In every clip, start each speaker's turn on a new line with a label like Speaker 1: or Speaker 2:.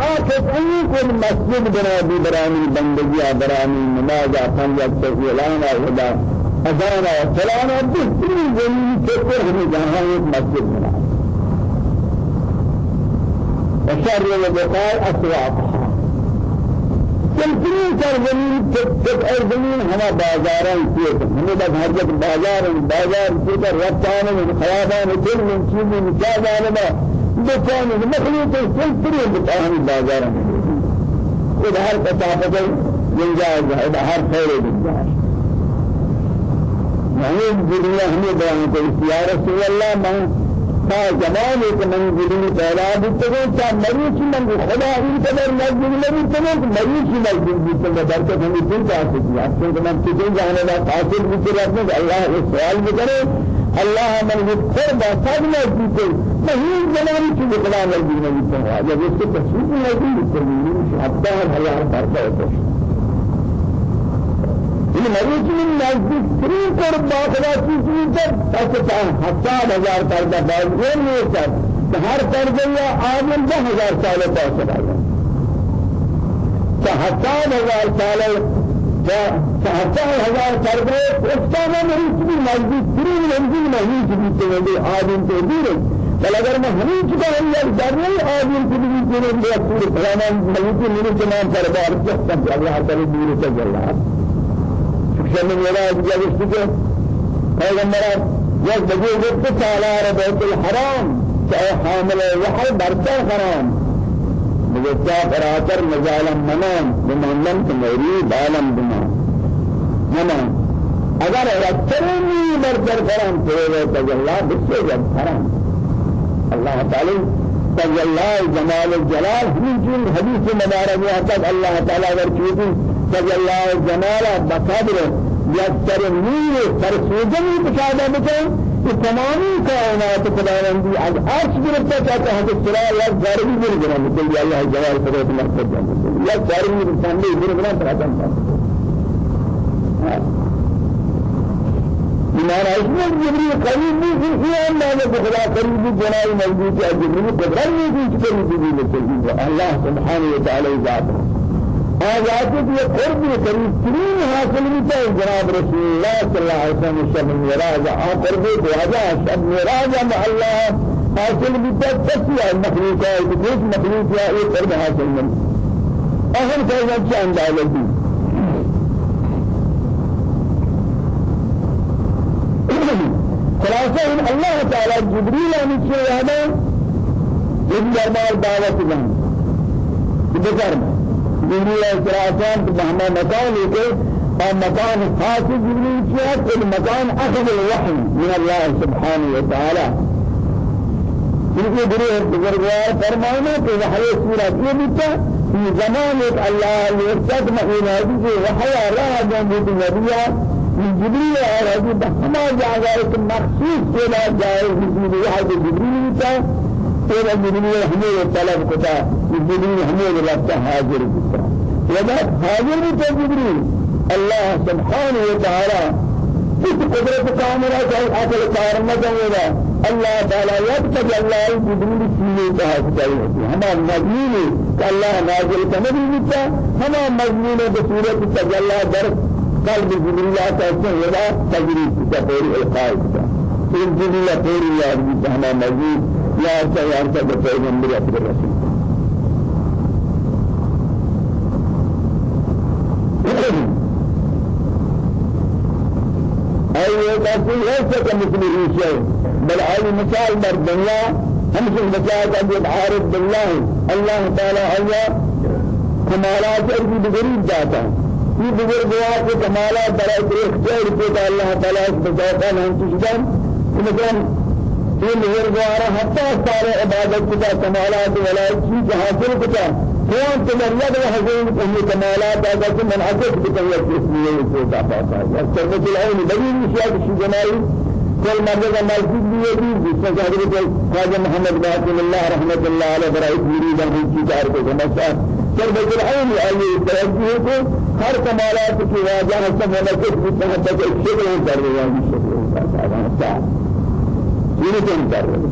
Speaker 1: آخر أي كل مسجد بنا برامي بندگی برامي نماز پنجاب تهيلانا ودا أذانا فلانا بسري زمين كتر هم ایک مسجد بنا وشر البقاء أسواقها سلسلين سر زمین تک ار زمین ہما بازاران کیے ہمیں بس بازار بازار کیے رفتان خیابان دل من چیز کیا جانبا دکان مخلوط سلسلين بتاعهم بازار إذا هر كتابة جنجاز إذا هر خير جنجاز يعني الدنيا هم بيان يا رسول الله من تا زمان ایک من گلی پیدا بیتگو تا مریض من خدا این قدر نزدیک نبیتگو مریض نزدیک بیتگو برکت ہمیں دل کا سکتی ہے أصلا کہ من کسی جانے لا حاصل بیتے رہتے ہیں اللہ اس سوال بھی کرے۔ اللہ من یذکر با سب نزدیک نہیں زمان کی خدا نزدیک نبیتگو جب اس کے تصویر نزدیک بیتگو حتی ہزار برکت ہے این مریض من نزدیک ترین قربات را چیزی در پس هفتاد هزار پرده باز یہ نہیں کرد ہر پرده یا آدم ده هزار سال پاس رہا هفتاد هزار سال هفتاد هزار پرده استاد مریض من نزدیک ترین منزل مریض بیتے ہیں آدم تو دور بل اگر میں ہمیں چکا ہوں یا ذرے آدم کی بھی جنہیں بیا پورے فلانا مریض میرے جنان پر بار سکتا اللہ تعالی دور سے جل رہا زمین ولا جالس بك پیغمبر یک بجے وقت تعالی بیت الحرام چاہے حامل وحی برتا حرام مجھے فراتر مزالم منام بمنم تمری بالم بما منام. اگر رترنی برتر حرام تو تجلا بسے جب حرام اللہ تعالی تجلا جمال الجلال ہم جن حدیث مبارک میں اللہ تعالی ورچوتی تجلى جمال بقدر يكثر النور فرسوجني بشهادة تمامی کائنات خداوندی از عرش گرفته تا تحت سرا یا ضربی میره بنا مثل الله جلال قدرت مرکز جان. یا ضربی میره سامنے میره بنا برادر ہمارا اس میں جبریل قریب بھی ہے اللہ نے خدا قریب جلال موجود ہے جبریل قدرت نہیں کچھ قریب بھی اللہ سبحانہ و تعالی ذات. ہے آیات یہ قرب قریب ترین حاصل ہوتا ہے جناب رسول اللہ صلی اللہ علیہ وسلم شب میراج آ قرب دعا شب میراج مع اللہ حاصل ہوتا ہے تسیا مخلوقات کچھ مخلوق یا یہ قرب حاصل نہیں اہم کہنا کیا اندازہ دی خلاصہ اللہ تعالی جبریل نے کیا ہے یہ دربار دعوت دیں بکرم جبريل السلام بهما مكان يقول مكان خاص جبريل كيا كل مكان أخذ الوحي من الله سبحانه وتعالى. كل بره بزرگوار فرمانا کہ وحی سورة یہ في زمان الله يرتد مخيناتي في وحي الله جنبه النبي من جبريل اور حضرت ہما جاگہ مخصوص کلا جائے جبريل وحي جبريل. تیرا جبریل ہمیں طلب کتا جبریل ہمیں لگتا حاضر کتا وجہ حاضر بھی تو جبریل اللہ سبحانہ وتعالی اس قدرت کاملہ کا اصل کار نہ کرے اللہ تعالی یبتج اللہ جبریل سینے کا حاصل ہما مضمون کہ اللہ نازل کرنے بھی ہما مضمون بصورت تجلی در قلب جبریل کا ہے تجریب کا پوری القائد جبریل پوری یاد بھی ہما مضمون لا يا أنت بتعلم عبد الرسول أي تقول ليس كمثل شيء بل أي مثال بر الدنيا هم في المثال أن عارف بالله. الله تعالى هو كمالات أرضي بغريب ذاته في بزرگوار كمالات برای اختیار کو الله تعالى بذاته هم تشدن مثلا یہ مہربان حتى صار عبادت کا کمالات ولا چیز حاصل کتا. کون تمرد وحزين كم كمالات هذا من عدد بتوجه اسمه وكذا فاتا يستمد العين بني مشاهد في جمالي كل مرد مسجد بيدي جسم حضرت خواجہ محمد باقر الله رحمة الله عليه برائت مريد من چیزار کو سمجھا سر العين آئیے توجه کو ہر کمالات کی واجہ کی محبت ایک شکل کر رہے ہیں شکل کا یہ نہیں کر رہے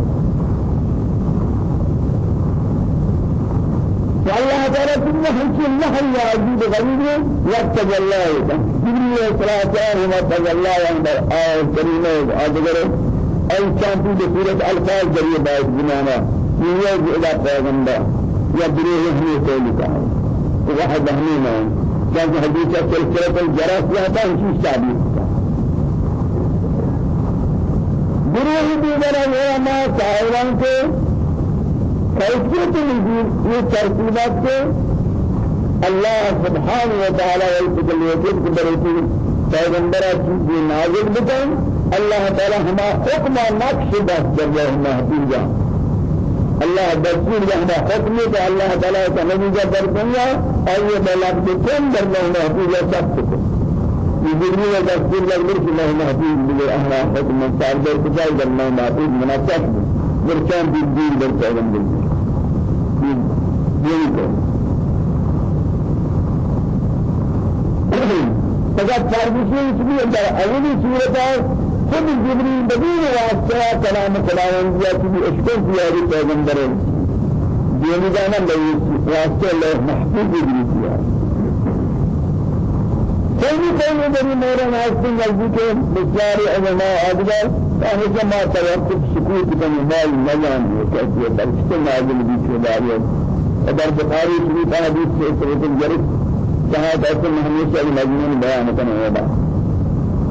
Speaker 1: والله تعالى كل حكي الله يعجب غريب يتجلى جبريل صلى الله عليه وسلم تجلى عند آية كريمة أدغر أي كان في الفاظ جريه بعد زمانه يوجد إلى يا بروح هني تولي واحد هني ما. كان حديث سلسلة الجرس يهتا هنشي ثابت بروح دیگر ہے ما سائران کے کیفیت نزول یہ ترتیبات کے اللہ سبحانہ و تعالی والتجلیت کے برتی پیغمبر چیز نازل بکن اللہ تعالی ہما حکم نقش بس جب محفوظا اللہ دستور ہما حکم کہ اللہ تعالی کا نبی در اور یہ بلغ بکن در محفوظا سب کو جبريل دستور لغير الله محفوظ بلي أهل حكم صار در الله محفوظ مناسب بركان بالدين بركان بالدين دين کو فقط فارغشی اس بھی اندر اولی صورت ہے خود جبریل بدون واسطہ کلام خداوندیہ کی بھی اشکر کیا پیغمبر ہے دینی جانا لئی واسطہ اللہ محفوظ جبریل کیا کوئی کوئی بڑی میرے ناستی نزدیک بسیاری علماء اکبر فهذا ما توقف سكوت من مال مجان وكذا بل استماع الذي في داريه در بخاری شریف حدیث سے سورۃ الجرس جہاں ایسے ہمیشہ مجنون بیان کرنے ہوگا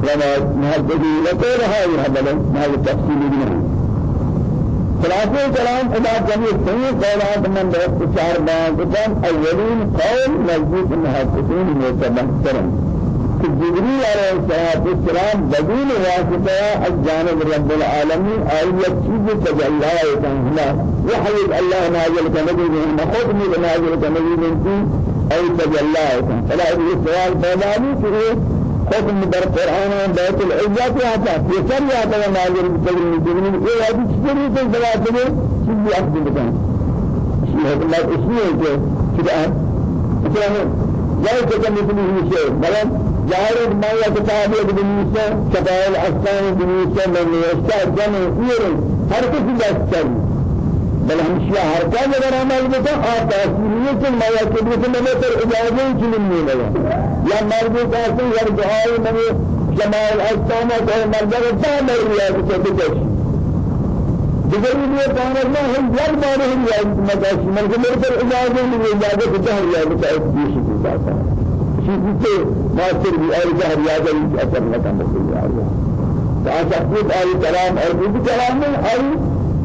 Speaker 1: لما محدثی لکو رہا ہے حبل محل تفصیلی نہیں خلاصہ کلام خدا جميع صحیح قولات من بہت چار بیان کتن اولین قول نزدیک محدثین متبحثرن جبريل عليه الصلاة والسلام بدون واسطة الجانب رب العالمين آية چیز تجلى يتنهلا وحي الله نازل كنبي من خدمي نازل كنبي من أي تجلى يتنهلا فلا إذا السؤال بيداني كريه حكم در قرآن و بیت العزت آتا ہے یہ سر آتا ہے ناظر بکرمی جنین یہ حدیث کری تو زبات میں چیزی عقد بکن۔ اس میں حکمت اس ہے کہ ہے جائے چکا مثلی ہی شئے بلد ظاهر ما يكتاب بنيسة كتاب الأسلام بنيسة من يشتاق جمع إيرن هر كسي يستر بل همشيا ہر کا اگر عمل بتا مایا کے لیے میں پر اجازت چلن نہیں لگا یا مرد کا سے ہر دعائے میں جمال اجتماع ہے مرد کا تمام ریا کے بچ دیگر یہ کہنا ہے ہم جب بار ہم یا مداش من کے میرے پر اجازت نہیں اجازت ہے یا بتا اس کی شکل جاتا ہے چیز سے ماستر بھی اور جہر یاد ہے اثر نہ کم ہے تو آج خود آئی کلام اور بھی کلام میں آئی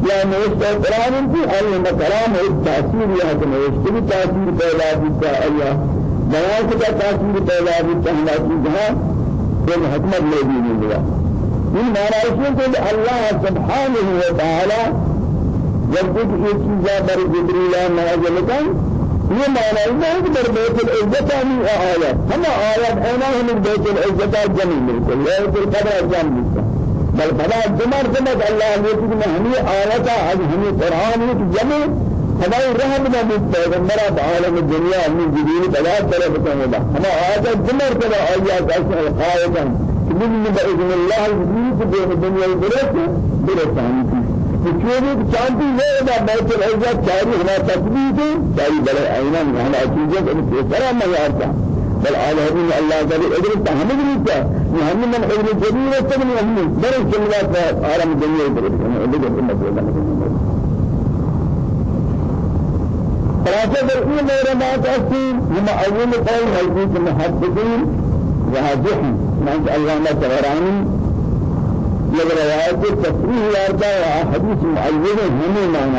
Speaker 1: یا نوشت قرآن کی آئی میں کلام ہے تاثیر یہ ہے نوشت بھی تاثیر پیدا ہوتا ہے اللہ بیان کا تاثیر پیدا ہوتا ہے ہماری جہاں کوئی حکمت لے بھی نہیں ہوا یہ معنی ہے کہ اللہ سبحانہ و تعالی جب کچھ یہ چیزیں در جبریل نازل کن یہ معنی ہے کہ در بیت العزت ہمیں آیات ہم آیات ہے نا ہم بیت العزت جمع ملتے ہیں یہ قدر جمع بل بلا جمر جمر الله يقول من همي آياتا از همي قرآن جمع خدا رحم نبي پیغمبر عالم الدنيا من جديد بلا طلب بتاعنا هما آيات جمر كذا آيات أسمع القائدا من بإذن الله جديد بين البركة بركة فكيف شانتي لا بيت العزة تاريخ لا تثبيت تاريخ بلا أينا على أتيجة أن تسلم ما يعرف بل على هذه الله تعالى أجر تحمل لك نحن من أجر جميل وسبب نحن بل كلمات عالم أنا أجر أمة الله خلاصة برئي میرے بات أسي هم أول قول حديث المحدثين راجح معنى علامة طبراني لغة روايات التصريح يارتا وحديث معين هم معنى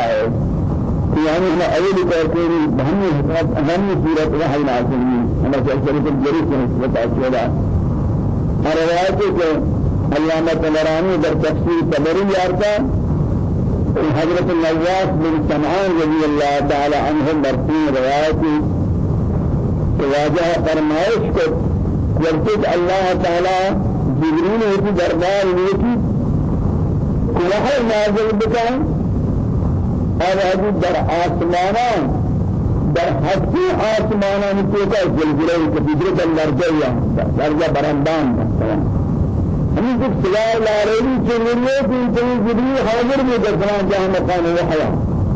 Speaker 1: يعني إحنا اول كاتين بهم حساب اهم سورة وحي نازلين أنا جلسة الجريس نسبة أشياء روايات کے علامہ طبرانی در تفسیر طبری یارتا حضرت النواس بن سمعان رضی اللہ تعالی عنہ مرفوع روایت واجہ فرمائش کو جب اللہ تعالی جبریل کی دربار میں وحی نازل بکا اور ابھی در آسمانان در حقی آسمانان توکا زلزلے کے فجرت الارجیہ درجہ برندان ہمیں کچھ سلائے لاریلی چنگلیے کی انتوی جبریل حاضر بھی در زمان جہاں مقام وحیا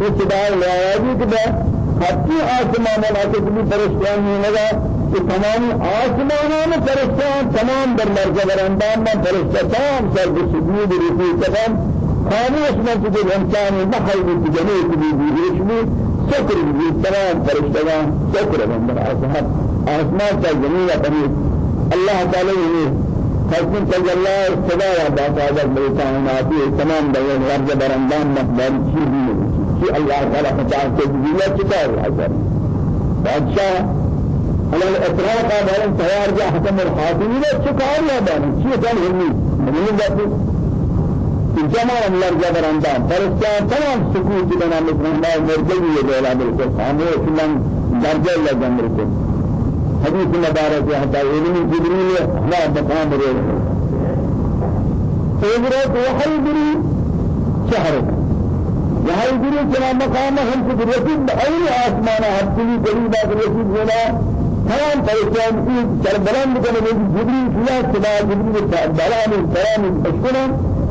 Speaker 1: اس سلائے لاریلی کے بعد حتی آسمان والا بھی پرستان نہیں لگا کہ تمام آسمان میں پرستان تمام در مرکز اندام میں پرستان سر بسجود رفیع تمام خاموش من تجد انسان بحر بتجنيه بيجيش من سكر بيجي تمام فرشتان سكر من در آسمان زمین پر اللہ تعالی حسن تجلى صدا و باقاعدہ بلکاناتی تمام بیان ورد برندان مقدار چیزی کی اللہ تعالی خطا کے دنیا چکا ہے بادشاہ على الإطلاق هذا تيار جاء حكم الحاكمين شكار يا بان شيء كان هني من ذاته الجماعة من الأرجاء برندان فرستان تمام سكوت لنا مثل ما مرجعي يدولا بالكل خاموش من درجة لجمركم حديث مبارك حتى علم جبريل ما مقام ريه فيقرأ وحي بري شهر وحي بري كما مقام هم في رسيد بأين آسمان حبتلي قريبا رسيد هنا تمام پریشان کی سربلند کرنے میں جبریل کیا سنا جبریل بلان سلام بشکنا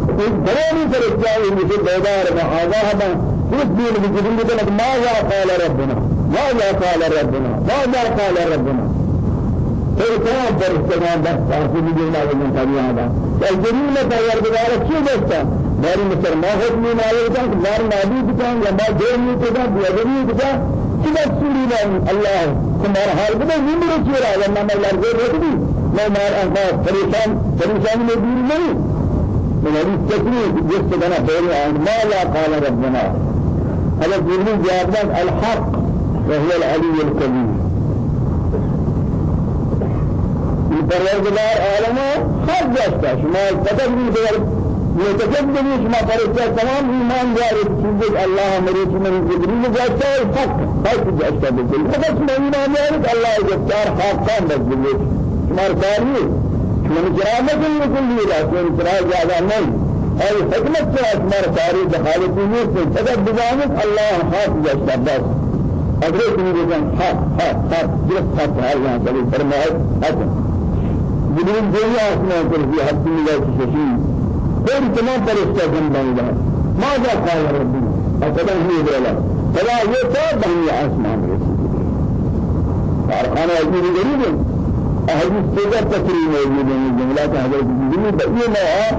Speaker 1: ایک بلانی پریشان ہے مجھے بیدار میں آگاہ ہے اس دین میں جبریل نے ماذا قال ربنا ماذا قال ربنا ماذا قال ربنا پھر کیا درستان بس کافی بھی نہ وہ تابع آدا الجلیل میں تیار بدار کیوں دوستا میری مسلمان خود میں مالے کا مار نبی کا یا ما دیر میں تو دا بیادری کا کیا سوری نہ اللہ تمہارا حال کو نہیں میرے چہرہ ہے نہ میں لڑ بھی میں مار انکا پریشان پریشان میں دور نہیں میری تکلیف جس سے بنا بولے ما لا قال ربنا. هذا جبريل جواب الحق وهو العلي الكبير پروردگار عالم ہر جستا شما بھی دیگر متجدد شما فرشتہ تمام ایمان دار چیز اللہ مریض من جستا ہے حق. حق جستا بالکل فقط شما ایمان دار اللہ جسار حقان بس بالکل شما کاری نہیں رہا شما کرا زیادہ نہیں اور حکمت سے شما کاری دخالتی نہیں سے فقط بجانب حق جستا بس اگر تم یہ حق حق حق جس حق ہے یہاں پر فرمائے حق جبريل جميع أسماء كرسي حتى من لا تششين غير تمام فرشتة جنبان الله ماذا قال ربي أفضل هي بلا فلا يتاب بني أسماء كرسي فأرقانا يجب غريب أحاديث سيدة تكريم موجود من جملات حضرت جبريل بقية نوعا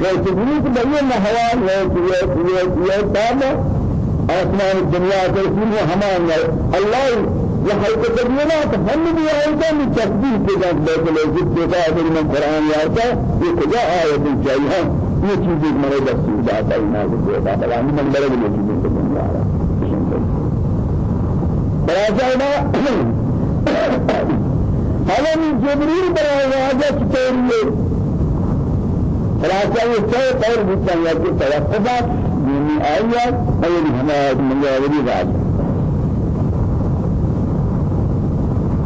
Speaker 1: كتبريل بقية نحوان وكيات كيات كيات تابع أسمان الدنيا كرسي همان الله وخلق تبينات هم بھی آیتیں میں تسبیح کے جان بیت العزت بعد من قرآن آتا یہ کجا آیت چاہیے ہے یہ چیز ایک مرے دستور داتا ہے نازل بعد اللہ من بڑے بڑے چیزیں کو بن رہا ہے براجعنا حالا جبريل برای واجه چطوریه خلاصه یہ سو طور بودتا ہے کہ توقفات دینی آیات اور ہمارے مجاوری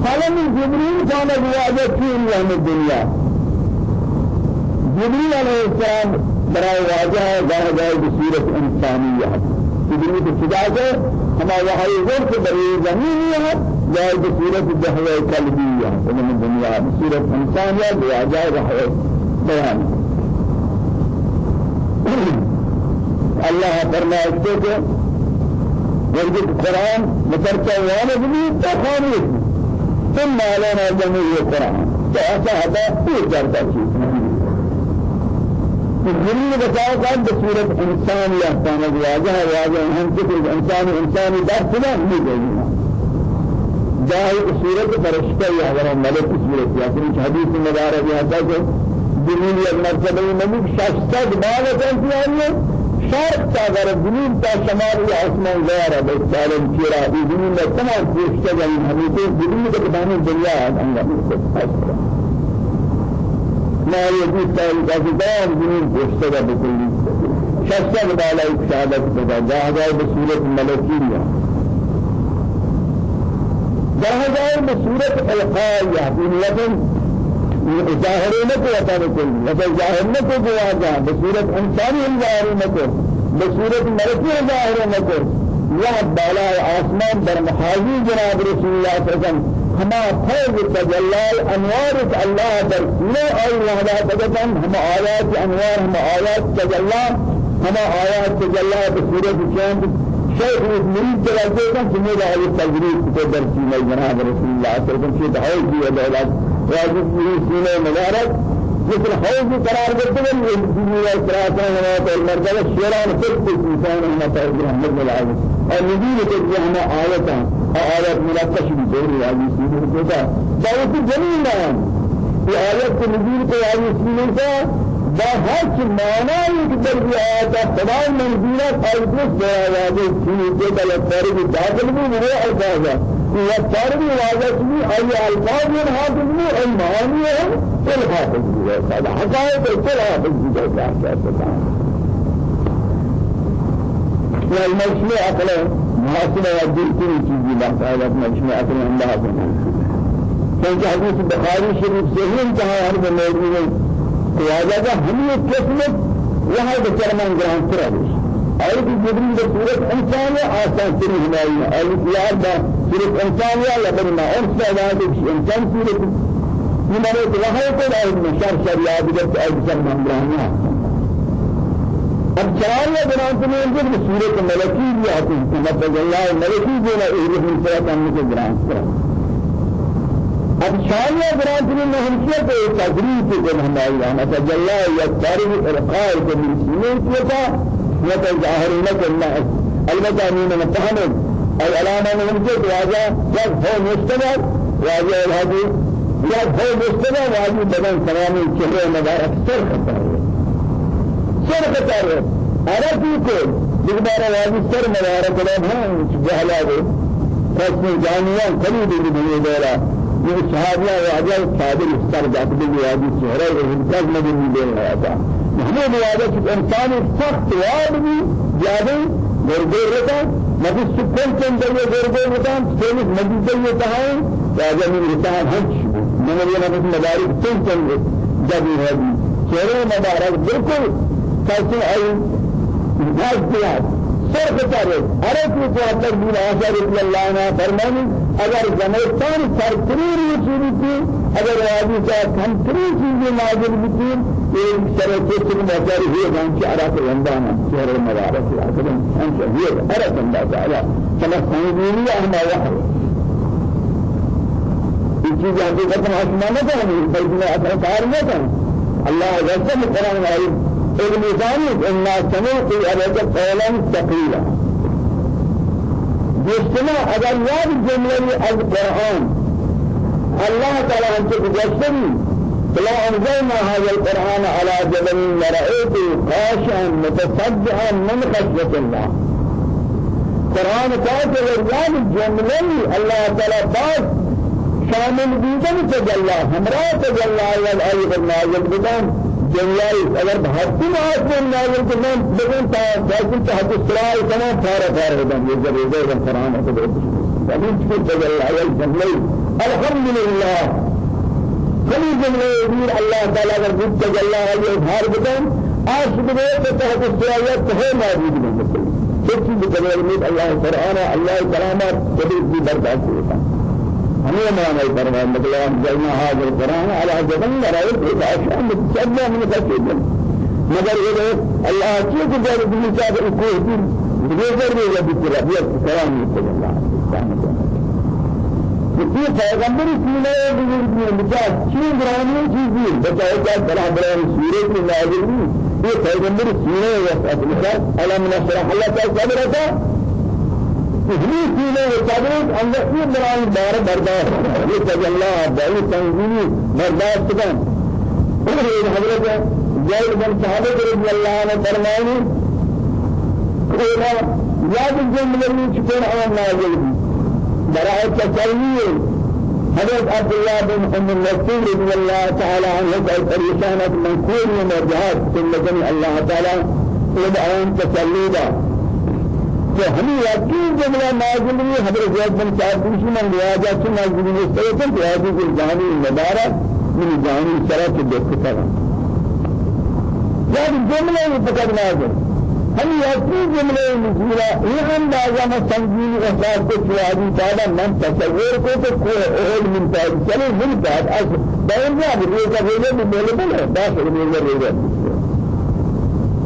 Speaker 1: فلم جبريل كان بواجه في يوم الدنيا جبريل عليه السلام برای واجه ظاهر بصورت انسانیہ جبريل کی خدا سے ہما وحی کے بری زمینی ہے جائے بصورت دہوہ قلبیہ فلم الدنيا بصورت انسانیہ بواجه وحی بیان اللہ ورد القرآن وأنا بنی تو خاموش ثم علينا جميع القرآن فأسا هذا في جرد شيء الجنين بتاعه كان بصورة إنسان يحتاج واجه واجه هم فكر إنسان إنسان درس لا مجينا جاهي بصورة فرشتة يحضر ملك بصورة يعني حديث مبارك هذا جنين يمرتبه نبي شخصة بعد كان شرط اگر زمین تا شمال یا آسمان غیر ہے سالم چرا یہ زمین میں تمام ہیں ہمیں تو زمین کے بانی دنیا ہے اللہ ما يجوز تعالى كذبان زمین پوچھتے ہیں بكل شخص بالا ایک شهادت بدا جاہد بصورت ملکیہ جاہد بصورت القائیہ دنیا ظاهر نکو عطا نکل مثل ظاهر نکو جواجا بصورت انسانی ہم ظاهر نکو. بصورت ملکی ظاهر نکو. یا بالا آسمان در محاضی جناب رسول اللہ صلی اللہ علیہ وسلم. ہما فیض تجلال انوار اللہ در سنو آئی وحدہ تجتن ہم آیات انوار ہم آیات تجلال. ہم آیات تجلال بصورت چند شيخ من تلاقيه كان سمي على التجريد كتب سينا جناب رسول الله صلى الله عليه وسلم في دعوة في دولة واجب في سينا مبارك مثل حوض قرار قدر الدنيا سراسة هنا المرجع الشيران كل إنسان هنا تقدر محمد العالم النبي تجي هنا آية آية مناقشة بزور هذه سينا كذا دعوة جميلة في آية النبي تجي سينا كذا با هر چی معنی که در بیاید خدای منزلت ایدرس بیاید چیزی که در تاریخ داخل بھی میرے الفاظ ہے یہ تاریخ واضح چیزی ای الفاظ یہ حاصل بھی ای معنی ہے کل حاصل بھی ہے صدا حقائق کل حاصل بھی ہے کیا کہتا ہے یا المجمع عقل محاسبہ یا دلتی چیزی باقاعدہ مجمع عقل اللہ سبحانہ کیونکہ حدیث بخاری شریف سے ہی انتہا ہر موجود ہے واجب همي قسمت وهي بكرمان جران ترابش أي في جبريل بسورة إنسان آسان سري هنائي أي في عبد سورة إنسان يا لبرنا أرسل هذا إنسان سورة لمن وهي كل أي مشار شريعة بجد أي بكرمان جران اب چار یا جنان سے میں جو سورۃ ملکی بھی آتی ہے مطلب اللہ ملکی جو ہے یہ ہم سے ہم کو جنان کرا اب شانیہ برانتنی مہمشیت تجریب کے ہماری رحمة تجلہ یا تاریخ ارقار کے من سنین کیتا وتظاهرونك الناس البتہ من متحمل أي علامة مهمشیت واجہ جب هو مستمر واجہ الهدي جب هو مستمر واجہ بدن تمامی چہرے مبارک سر خطا ہے سر خطا ہے عربی کو دوبارہ واجہ سر مبارک رہا ہے جہلا دے فاسم جانیان خرید بھی یہ صحابہ واجب صادر استر جات بھی واجب چہرہ انتاز میں بھی دے رہا تھا محمود واجب کہ انسان سخت واد بھی زیادہ گردے رہتا مگر سکون کے اندر یہ گردے رہتا سینس مجید یہ کہا ہے راجہ میں رہتا ہے ہنچ میں نے یہ مدارک تین چند جب ہے چہرے مبارک بالکل کیسے آئی. ناز دیا. سر بتارے ہر ایک کو اندر بھی آشا رضی اللہ عنہ فرمانی اگر زمستان سرکری چیزی تھی اگر راجی کا کمتری چیزی نازل بھی ایک سر کے سر مدار ہوئے جان کی عرق وندانا شہر مبارک اکرم ان شهير عرق الله تعالى كما سنجيني إحنا وحر یہ چیز ہم کو ختم آسمان نہ کریں بلکہ میں اپنا کار نہ کریں اللہ رسول قرآن آئی۔ علم ثاني ان سمعت ابدا قولا ثقيلا جسنا اگر یاد جمله از قرآن. الله تعالى انت تجسدي فلا أنزلنا هذا القرآن على جبل لرأيته خاشعا متصدعا من خشية الله. قرآن كاتب الرجال جمله الله تعالى بعد شامل بيدن تجلى. همرا تجلى. والأيض النازل بدن جنیای اگر بھارتی معاش میں نازل کرنا لیکن تا جیسے تحت سرائی کنا پارا پارا بدن یہ جب یہ جب قرآن ہے تو فمن في تجلى الجملي الحمد لله كل جملة يقول الله تعالى اگر جب تجلى ہے اظہار بدن آش بدے تو تحت سرائی تو موجود نہیں سب چیز تجلى اللہ قرآن اللہ کلامات کبھی بھی برداشت ہوتا۔ ہے همية ما يفرمان مثلا جلنا هذا القرآن على جبل رأيت إذا متسبب من كثير مگر کی بھی چاہے کو بغیر میں جب بھی ربیہ کلام صلی اللہ علیہ وسلم یہ پیغمبر سینے بزرگ میں بچا چیز گرانی چیزی بچائے کیا بڑا بڑا سورت میں نازل یہ پیغمبر سینے وقت اپنے علم نشرح اللہ تعالی صبر تجريد فينا وتدريج أن يكون مران بار بردار. يتجلى بعي تنزيل بردار سكان حضرت جاي بن صحابة رضي الله عنه فرماني قولا ياد الجملة من شكون عام نازل براءة تسليم حضرت عبد الله بن أم النسير رضي الله تعالى عنه قال فريشانة من كل مرجعات ثم الله تعالى يدعون تسليما کہ ہمیں یقین جملہ نازل ہوئی حضرت زید بن صاحب دوسری من لہذا چھ نازل ہوئی اس طرح کہ هذه کی جانی مبارک من جانی کے دیکھتا رہا یعنی جملہ یہ فقط نازل ہم یقین جملہ نزولا یہ اندازہ میں سنگین إحساس کو چوادی تعالی من تصور کو تو کوئی اہل من تاج چلے من بعد بین جا بھی یہ کہ وہ بھی بولے بولے باش یہ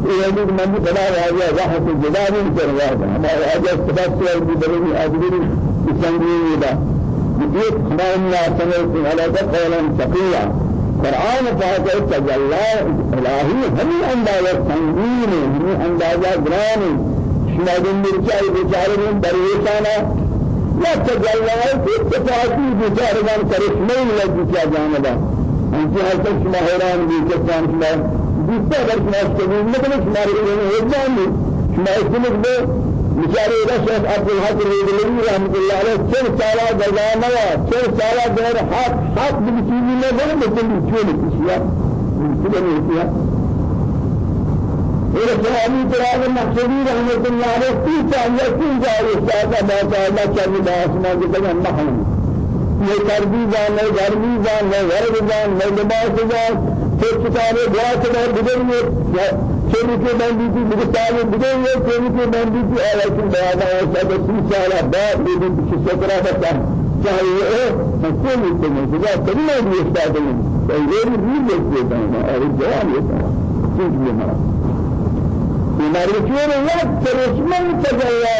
Speaker 1: یہ یہ من بھی بڑا راجا واہ سے جدا نہیں کر رہا ہے ہمارا راجا سبب سے بھی بڑی ادبی سنگین دا یہ ہمارا لا سمعت على قولا ثقيلا قرآن پاک تجلى الہی ہمیں اندازہ سنگین ہمیں اندازہ گران شما دن مرچائی بیچارے میں درویشانا لا تجلى اتفاقی بیچارے من کرشمیں لگی کیا جانبا انتی حسن شما حیران بھی کسان شما بیستا اگر شما استقبیل نکنه شما رو هجان می شما اسمک به بیچاره رشد عبدالحق ریدلوی رحمت الله علیه چل سالا جزا نوا چل سالا دور حق حق بچیزی نبره بچلی چولی کشیا بچلی نیتیا إلى صحابي تراب المقصودي رحمة الله عليه في سالة في جاري ساعة ما شاء الله كان باسنا كذا محمد یہ تربی جان نہیں گرمی جان نہیں غرب جان نہیں لباس جان پھر کتابیں دعا کے بعد بدل میں چلی کے بندی کی بگتانے بدل میں چلی کے بندی کی آیات بیان ہے سب سی سال بعد یہ بھی شکر بتا چاہیے ہے کوئی نہیں ہے جگہ تبھی بھی استاد نہیں یہ بھی بھی دیتا ہے اور جواب یہ ہے چیز یہ ہے بیماری وقت فرشمن تجلى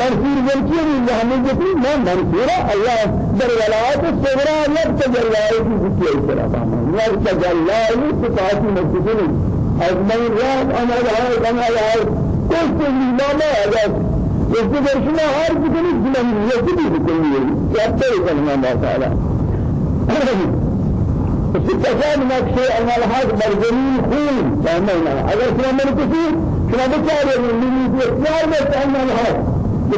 Speaker 1: اتفاقی دلیل دلیل دلیل ثم ذكر الله تعالى بندري هكذا منصور ذكر الله جتي ما منصورة الله در ولايات الصغرى لا تجلى في ذكر الكلام لا تجلى صفات مسجدين أجمعين رات أنا لها أنا لها كل شيء ما ما هذا يذكر شما هر كل شيء من يذكر كل شيء يذكر الله تعالى استفاد نقشة أن الحاج مرجمين خون فهمنا شما من کسی شما بچاره من اختیار بس أن الحاج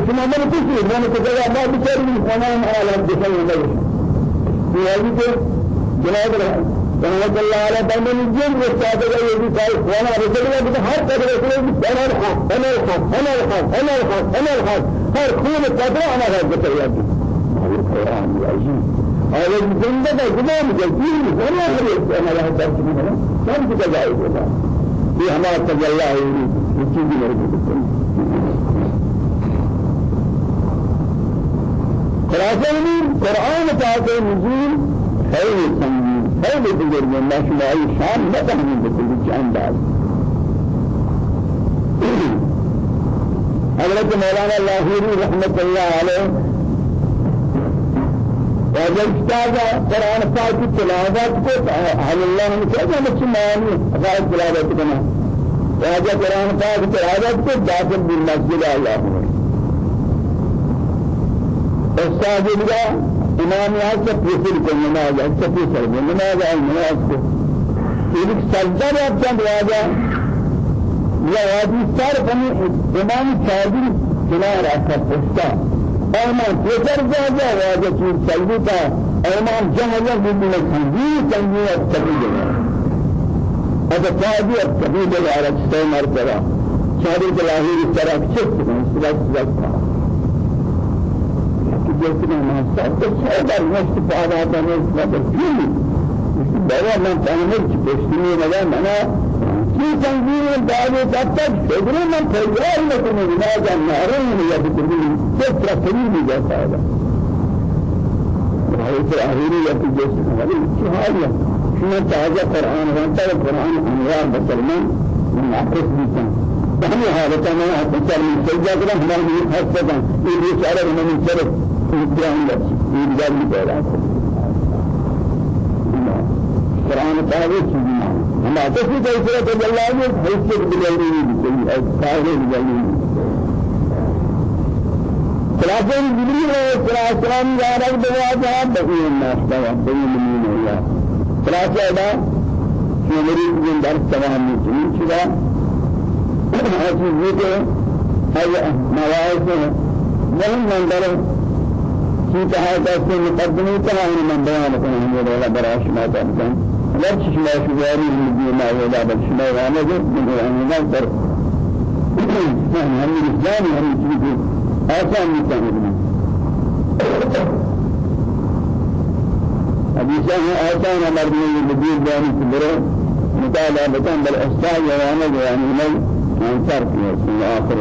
Speaker 1: شما من کسی من کجا ما بچاره من خانان عالم بسنگ نگه یہ کہ جناب رحمت اللہ علیہ بندے نے جن کا یہ بھی کہا خوانا رسول اللہ کہ ہر قدر رسول اللہ أنا الحق أنا الحق أنا الحق أنا الحق أنا الحق ہر خون قدر أنا رب بتاعي القرآن العظيم اور زندہ کا زمان جلدی ولا ہے أنا لا درس منه كم تجاوز ہوگا یہ ہمارا تجلہ ہے یہ چیز نہیں خلاصہ قرآن پاک نزول خیلی سنگین خیلی بزرگ اللہ شمائی شان نتحمل بکلی چانداز حضرت مولانا لاہوری رحمت اللہ علیہ وجل كتاب قرآن پاک کی تلاوت کو اہل اللہ نے کہا کہ معنی غیر تلاوت کرنا وجہ قرآن پاک کی تلاوت کو داخل بالمسجد اللہ استاد کا امام سے پوچھ کو نماز اچھا پوچھ کر نماز ہے نماز کو ایک سجدہ رب چند واجہ یا إمام شادی کنار رکھا پوچھتا ایمان پیتر جاجا واجه چیز سلبی تا جهلا بدون تنبیه تنبیه التبیه هذا مرتبه شهر اللاهور التراك شفت من سلاك سلاك جسنا ما صار الشهر نفس فعالات نفس ما بسيط بابا من تعمل بسيط ملا منا في تنظيم بعد تبتك فجر من تجار لكم بناء النارين يبتدون فترة كبيرة جاتا هذا وهي في أهيري يبتدي جسد هذا شهادة شما تازة قرآن وانت القرآن أنوار بسلمان من أحرس بيتان فهمي حالتا ما أحسن من سجا كده هما من حسدا إيه شعر من شرف إمتحان لك إيه رجال قرآن تعالى چیزی ہم آتے ہیں کہ اس طرح اللہ نے حیثیت بجلی نہیں دی قائل بجلی خلاصہ جبریل علیہ السلام کا رب دعا تھا بقی الناس کا بقی من اللہ خلاصہ ادا کہ میری جن درس تمام نہیں چلا ایسی ذکر ہے مواعظ نہیں منظر کی کہا کہ مقدمی کہا من بیان کرنے والا براش ما کرتا لا تشمع شجاري من ما ولا بل شمع وأنا جد من العنوان در هم الإسلام هم الشيء آسان مستعمل حديثا آسان مرضي بدير داني كبره مطالعة بتان بل أستاذ وأنا يعني مي أنصار في آخر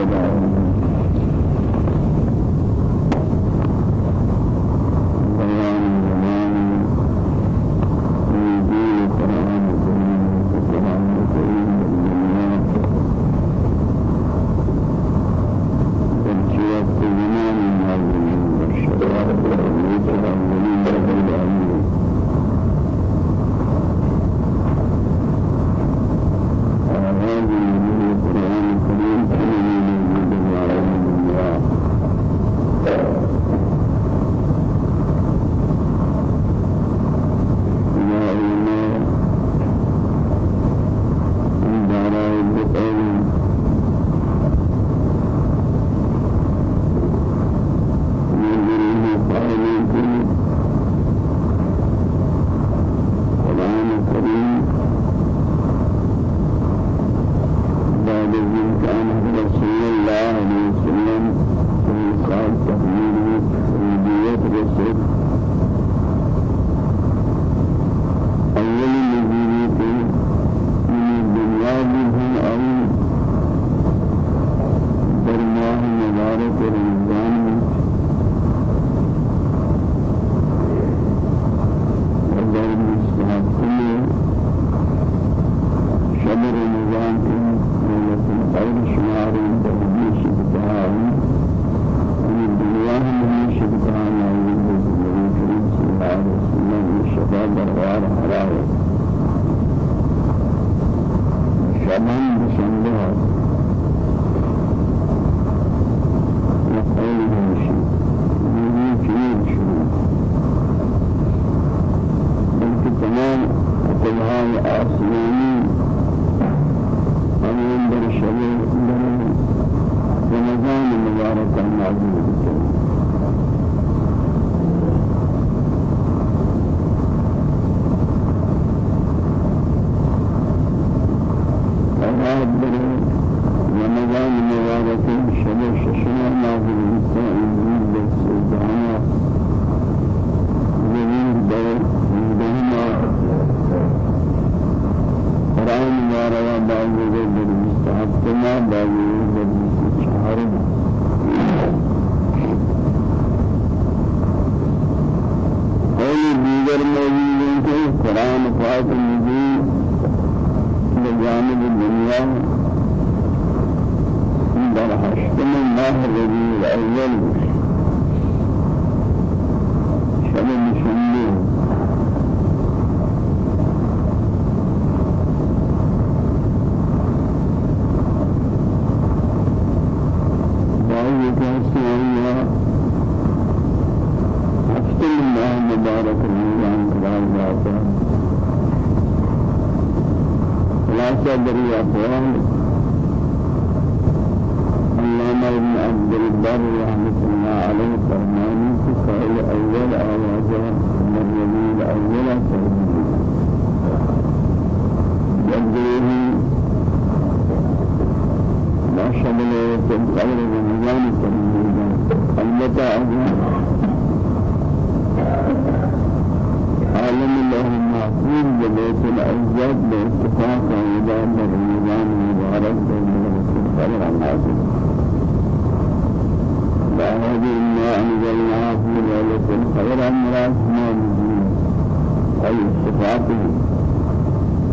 Speaker 1: على اتفاقه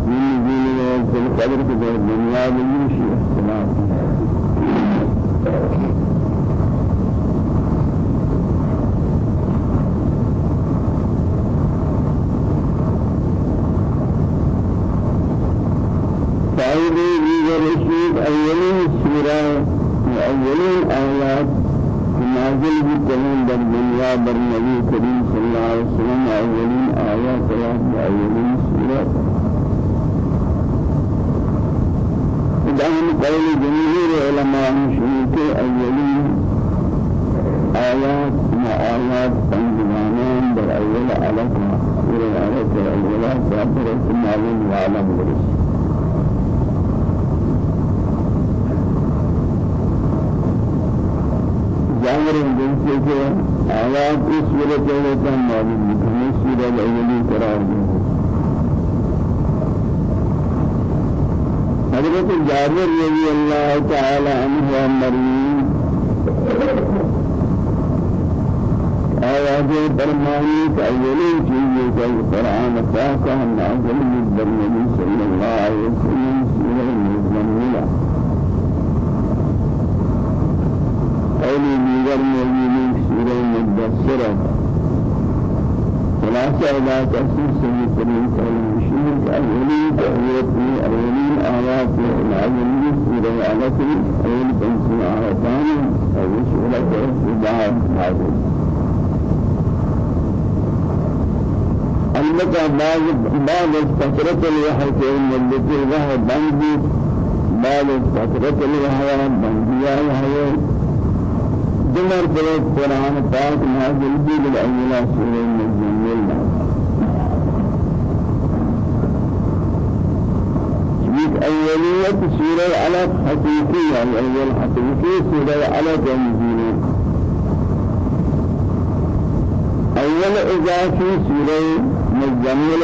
Speaker 1: من دين في القدر في الدنيا ويمشي اختلاف فأيضا ذي رشيد أولين السورة وأولين آيات. نازل بالتهم بالدنيا بالنبي كريم صلى الله عليه وسلم أولين آيات سلام اولین سورت دعنا قول جمهور علماء مشروط اولین آيات ما آيات تنظیمان در اول علقہ اول علقہ اول علقہ اول علقہ ظاهرين جنسي آيات آیات اس مالين کے سورة الأولي قرار دیں حضرت جابر يبي الله تعالى عنه ومرين آيات برمانی کا اولی القرآن ہے کہ من پاک صلى الله عليه وسلم مذكورا خلاصة إلى تفسير سيد كريم كالمشير الأولين تأويت من أولين آيات العلمية سورة على كريم أول بنسي آياتان أول سورة إبعاد حاضر المتع بعض بعض فترة الوحي كريم التي الوحي بندي بعض فترة الوحي بندي. الوحي عبدالله بلد قرآن پاک نازل بھی بالعیلہ سورہ مزیل یک اولیت سورة على حقیقی الأول حقیقی سورة على انزیل أول اضافی سورة مزیل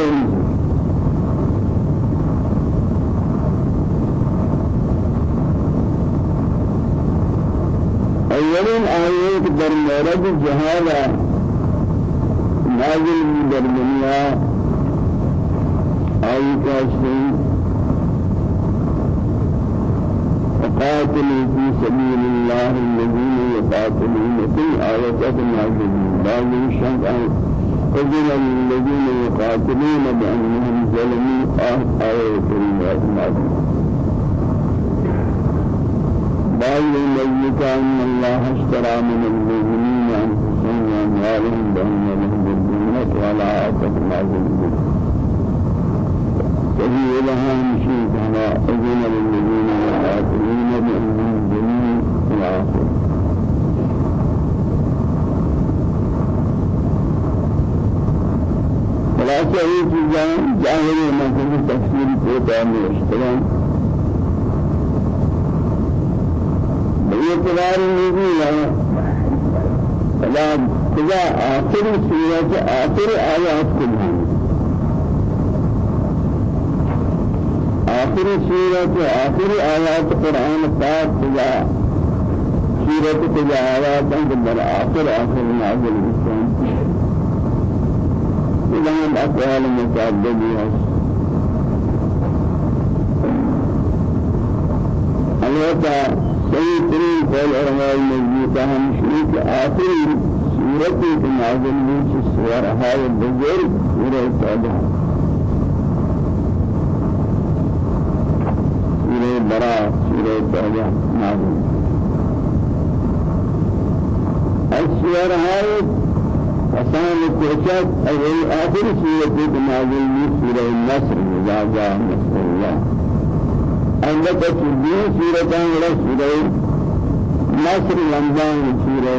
Speaker 1: أولين ایک در مورد جہالا نازل در دنیا آئی کا سن فقاتلوا في سبيل الله الذين يقاتلون في آيات نازل. بعض الشمس فضل الذين يقاتلون بأنهم ظلموا آه آية الكريمات بعض الميت أن الله اشترى من المؤمنين أنفسهم وأموالهم بأن لهم الجنة ولا تقنع بالجنة فهي لها مشيت على أذن للذين يقاتلون بأنهم ظلموا إلى آخره خلاصہ یہ چیزیں ظاہر مثل تفسیر اشتغال باعتبار نزول فلا كذا آخر سورة آخر آيات كلها آخر سورة آخر آيات القرآن پاک كذا سورة كذا آيات عند آخر آخر نازل الإسلام لهم الأقوال الوقت سيد ترين قول علماء المجيطة هم شريك آخر سورة نازل من السورة هاي البزرگ سورة التوبة سورة براء سورة التوبة نازل. السورة هاي فسان الكوشات أول آخر سورة نازل من سورة النصر. إذا جاء نصر الله عندك تدين سورة ولا سورة نصر رمضان سورة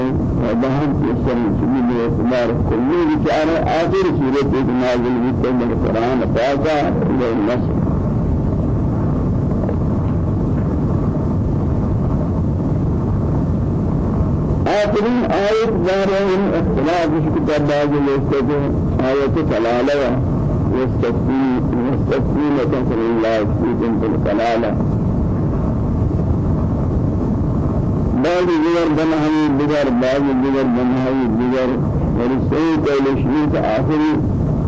Speaker 1: وبهم تسمى سبيل اعتبار كل بشارة آخر سورة نازل من القرآن فاقا إلى النصر آخرین آیت دارین اختلاف كتاب بعض الاستجاء آیت کلالہ يستثنين تنصر الله فيكم بالكلالة. بعض الجبر بنهي الجبر بعض الجبر بنهي الجبر ورسول كالشريك آخر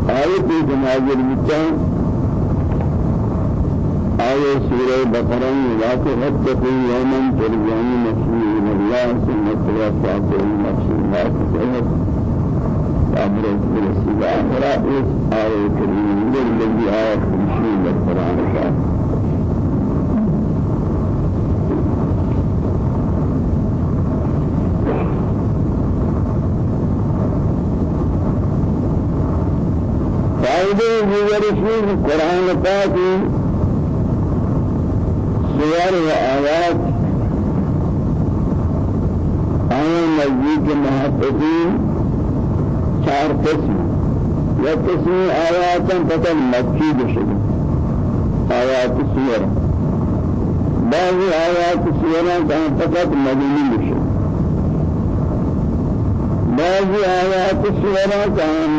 Speaker 1: آية جنازل بتاع آية سورة بقرة لا تهتقوا يوما ترجعون مسيح الله ثم توفى كل نفس ما كسبت أمرت بالسيد آخرة إس آية كريمة الذي آية خمسين القرآن الشريف فائدے گزرشی قرآن پاک سور و آیات آیا نزدیک محبتین چار قسم یا قسم آیات فقط مکی بشد. آیات سور بعض آیات سوران فقط مدنی بشد. بعض آیات سوران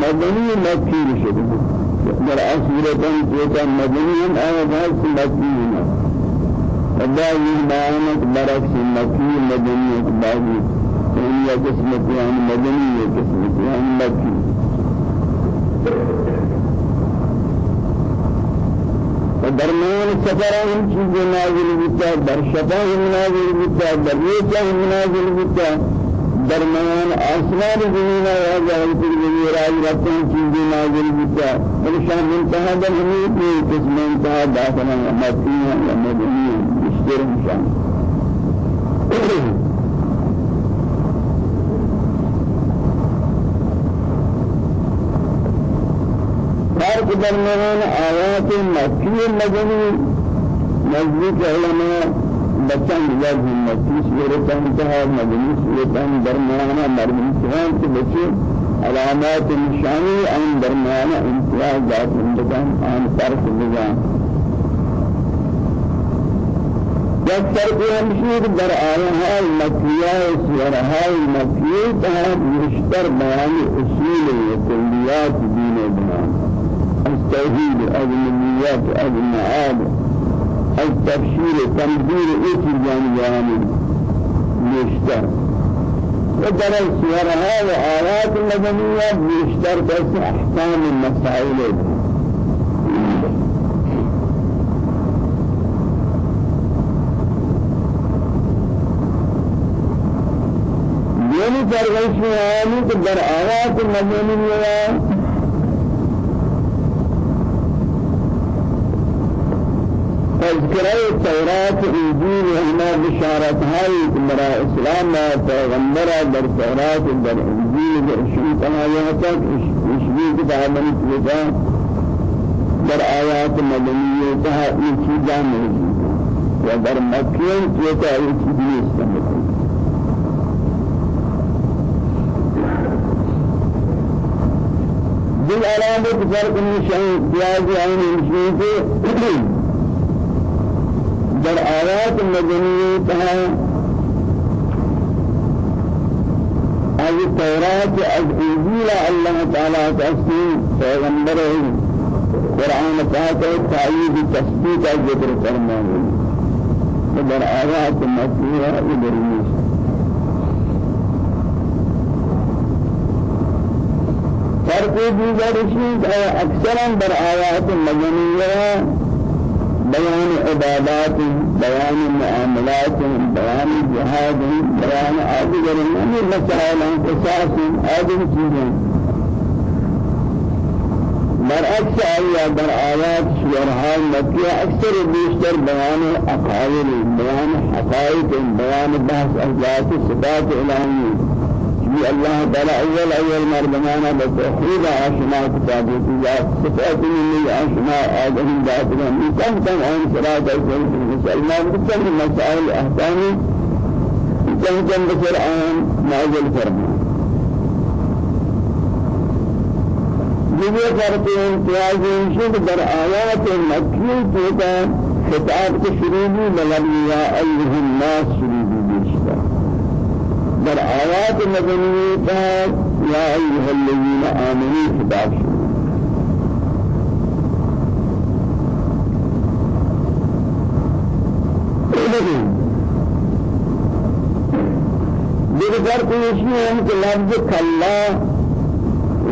Speaker 1: مدنی مکی بشد. در أسورة تلك مدني آيات مكي وبعض المعانات برعكس مكي مدني بعض هي قسمة يعني مدنية قسمة يعني مكي. درمیان سفر چیزیں نازل ہوتا در شفا نازل ہوتا در ریچہ ہم نازل ہوتا درمیان آسمان زمین یا جاہل کی زمین راج ہیں چیزیں نازل ہوتا بلشان انتہا در ہمیں یہ قسم انتہا داخلہ مکی ہیں یا مدنی ہیں اشتر ہم شان فرق درمیان آیات مکی مدنی نزدیک علماء بچن جد مکی صورتان تها مدنی صورتان درمیان مرمون سوان کے بچے علامات نشانی آن درمیان امتیاز ذات اندگان آن فرق نظام فرق ہمشیر در آیها المکیہ سورها المکیہ تها بیشتر بیان اصول و کلیات دین و بنام التوحيد النيات المعاد التفسير تنبير إيش الجانب يشتر ودر السورة وآيات المدنية يشتر بس أحكام المسائل. یعنی غیش میں آنی کہ در آیات تذكرة التوراة إنجيل وهما بشارة هاي مرا إسلام پیغمبر در توراة در إنجيل شريط آياتك إشبي كتابا كتابا در آيات مدنية تها إيشي موجود ودر مكين كيتا إيشي بيستمر دل علامة فرق النشان بياض عين الشيء در آيات المدنية تها از التوراة از إنجيل الله تعالى تأسين پیغمبره قرآن تاته تأييد تصديق ذكر فرمانه در آيات المدنية إبريس فرق دیگر شيء اکثرا در آيات المدنية بيان عبادات بيان معاملات بيان جهاد بيان آدگر من مسائل انقصاص آدم چیزیں برعکس آیا در آیات شعرها مکیہ اکثر بیشتر بیان اقاول بیان حقائق بیان بحث احجات صفات الہی بھی اللہ تعالی اول اول مردمانا بتوحید آشنا کتابی کی صفات من آشنا آدم میں کم کم آن صراط المسلمان کم مسائل احکامی کم کم بسر آن نازل فرما یہ فرق امتیاز شد در آیات مکی کے خطاب کے شروع میں لگا یا ایها الناس شروع۔ در آيات مدنية يا أيها الذين آمنوا خطاب دیگر کوئی ہے کہ لفظ کلا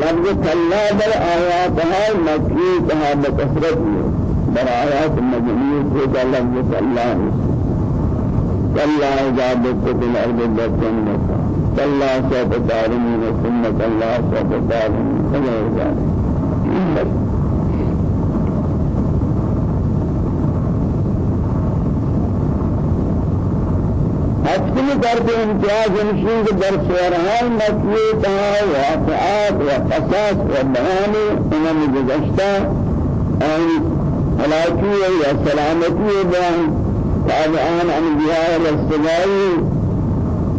Speaker 1: لفظ کلا در آیات ہے مکی کہا بکثرت در آیات مدنیہ سے لفظ کلا ہے كلا إذا دكت الأرض دكا كلا سوف تعلمون ثم كلا سوف تعلمون. كما ذلك حتمی کرتے امتیاز انشین کے در سورہان مکیے تہا واقعات و قصاص و بیان امام گزشتہ آن حلاکی یا سلامتی بیان تابعان انبیاء الاستغائی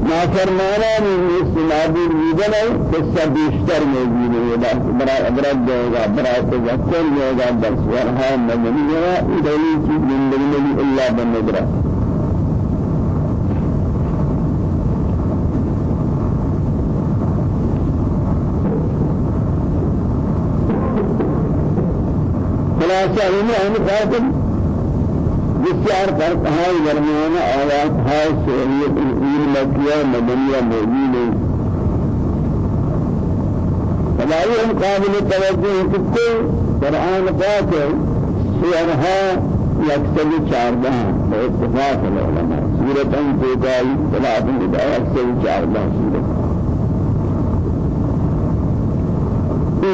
Speaker 1: نافرمانا من استنادی میدن قصہ بیشتر موجود ہے۔ برای عبرت دے گا برای تذکر دے گا درس ورہا مدنی ہے۔ ادوی چیز من دلنی اللہ بن نظرہ خلاصہ ہمیں ہم بسیار فرق ہے درمیان آیات ہے الأول مکیہ مدنیہ موجود ہے فلائی ہم قابل توجہ ہے کہ کوئی قرآن پاک ہے سورہا یکسل چاردہ بے اتفاق العلماء. سورتاً توقعی ثلاثاً ادعا یکسل چاردہ سورت.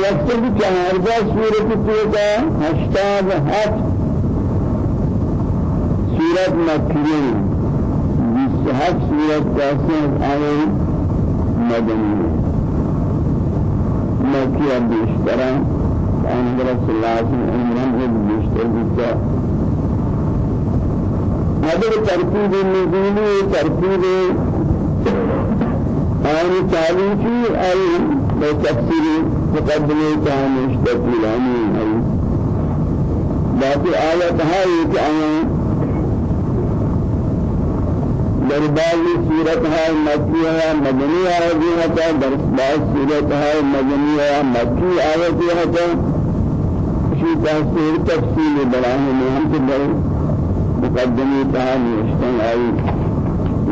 Speaker 1: یکسل چاردہ سورت توقع ہشتاد ہفت سورة مكية بسحب سورة تاسع آية مدنية مكية بيشترى عن رسول الله صلى الله عليه وسلم بيشترى بيشترى هذا ترتيب النزولي ترتيب آن تاريخي أي بتفسير مقدمة كان يشتغل عنه أي باقي آيات هاي كأن دربالی صورت ہے مکی ہے مدنی آیتی ہے درس باز صورت ہے مدنی ہے مکی آیتی ہے اسی تحصیل تفصیل براہ ہم سے بڑے مقدمی تحانی اشتن آئی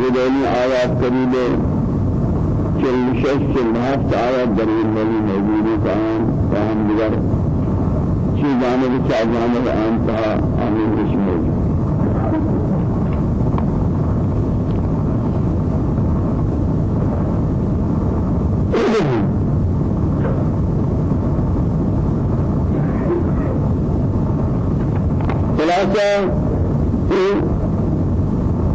Speaker 1: یہ دونی آیات قریب چل شش چل ہفت آیات دلیل ملی موجود کام فهم دیگر چی جانب چا جانب آنتہا آمین رش موجود خلاصہ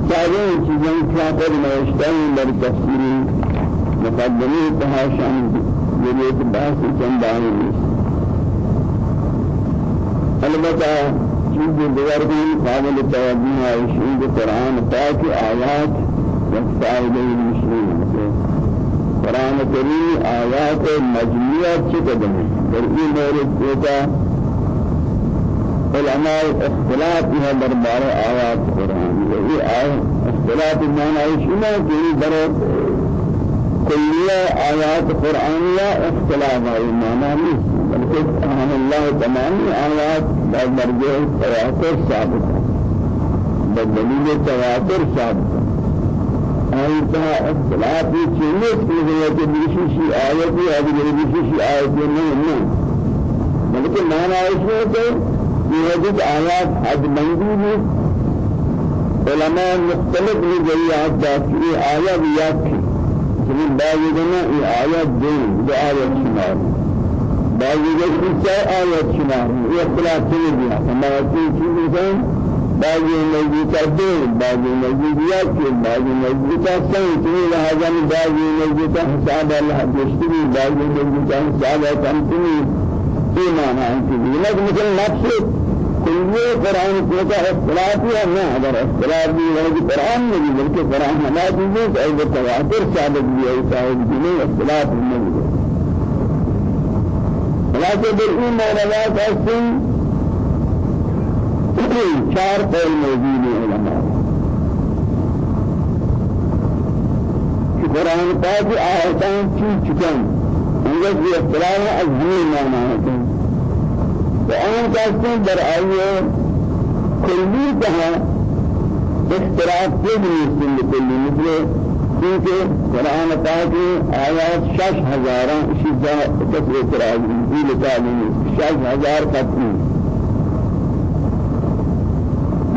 Speaker 1: سارے چیزیں پر نوشتہ در تفسیری مقدمی تحاشان ذریعت بحث چند آئے البتہ چیز دیگر بھی قابل توجہ ہے شید قرآن پاک آیات وفائدہ المسلمین قرآن کریم آیات مجموعات چقدر در این مورد دیتا علماء اختلاف ہے دربار آیات قرآن یہ آیات اختلاف معنی شما کہ در کلیہ آیات قرآنیہ اختلاف ہے معنی نہیں بلکہ سبحان اللہ تمام آیات در درجہ تواتر ثابت بدلیل تواتر ثابت آیتها اختلاف چیز ہے کہ بیشی ہے اگر بیشی آیت نہیں نہیں بلکہ معنی ہے کہ یہ آیات حد منگی علماء مختلف یاد کی جنہیں بعضی دنیا یہ آیات دین دو آیات شمار. بعضی دنیا سے آیات شمار. اختلاف دیا ہمارا کی چیز ہے بعضی نزدیک دین بعضی نزدیک یاد کی بعضی نزدیک سنگ چلی لہذا بعضی نزدیک حساب اللہ جشتری بعضی نزدیک حساب کمتنی ایمان ہے کہ مثل نفس كل قرآن کو کا اختلاف ہے نہ اگر اختلاف بھی ہے کہ قرآن میں بھی بلکہ قرآن ہمارا چیزیں کہ ایسا تواتر ثابت بھی ہے صاحب دین اختلاف نہیں ہے خلاصہ بالعلم مولانا حسن چار قول موجود علماء. کہ قرآن پاک آیتان چی چکن. انگل کی اختلاف از ہمیں مانا ہے وآن كاسين در آئیے کلی کہاں اختلاف کے بھی مسلم کلی مثل کیونکہ قرآن پاک آیات شش ہزاراں اسی کس اعتراض انزیل تعلیم شش ہزار ختم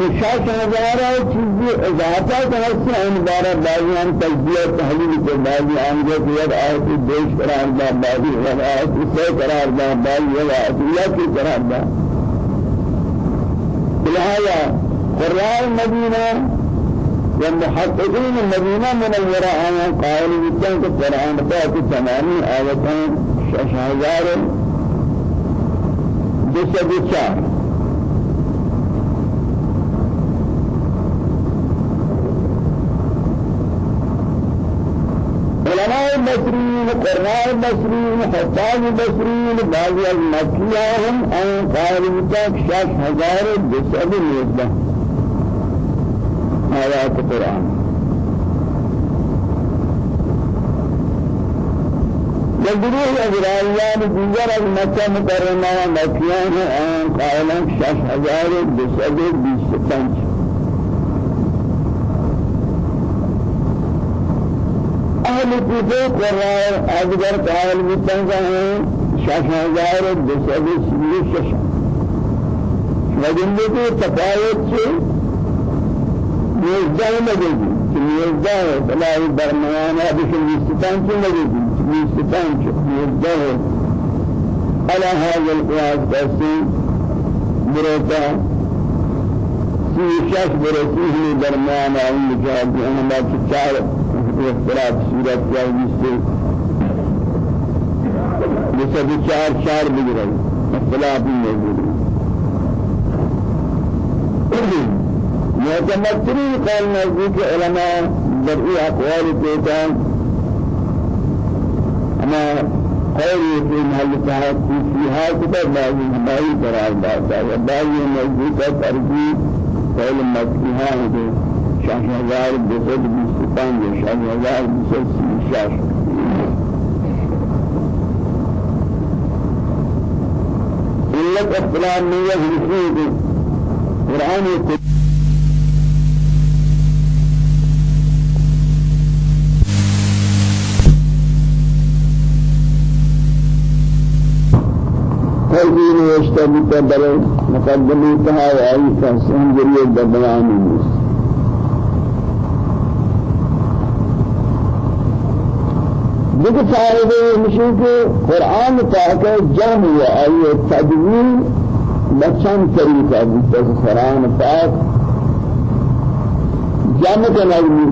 Speaker 1: شش ہزار چیزی اضافہ ہیں ان بارہ بعضیان تجزیہ تحلیل کے بعضی آنگے کی یک آیت قرار دا بعضی یک آیت سے قرار دا بعضی یک آیت یکی قرار دا لہذا قرآن مدینہ والمحققين المدينة منورة أنا قائل بكم القرآن بتاعت تمامي آياتين شش هزار جسد چار۔ علماء المصريين قراء المصريين حفاظ المصريين بعض المكية هم أن قالوا تك شاش هزار بسبب نيزة آيات القرآن وجروح إسرائيل دیگر از مکہ مکرمہ مکیہ ہیں آن قائلان شش ہزار بسبب بیس پنج۔ أهل کوفه قرار اگر قائل بتنگا ہیں شش ہزار دو سو بیس شش وجنبه کو تفاوت سے میزدہ لگے گی کہ میزدہ ہے بلائی درمیان ہے بشن میستان کی لگے گی میستان کی میزدہ ہے۔ على هذا القياس بس بروتا في شخص برسيه درمیان ہے ان کے أنا ما اختلاف صورت یا جسے جسے بھی چار چار بگرے اختلاف موجود ہے معتمدری قول نزدیک علماء در ای اقوال پیتا اما قول في محل صاحب في فيها كتاب بعض ہماری قرار داتا ہے بعض نزدیک ترجیح قول مکیہاں ہے ہزار دو سو بیس پانچ شاہ ہزار دو سو شاش علت اختلاف نیت رسول قرآن قلبي نوشتا بر مقدمي تها وعي فاسهم جريد بيان دیگر فائدے مشین کے قرآن پاک جمع و آئی تدوین بچن طریقہ جس قرآن پاک جامع کا نظمی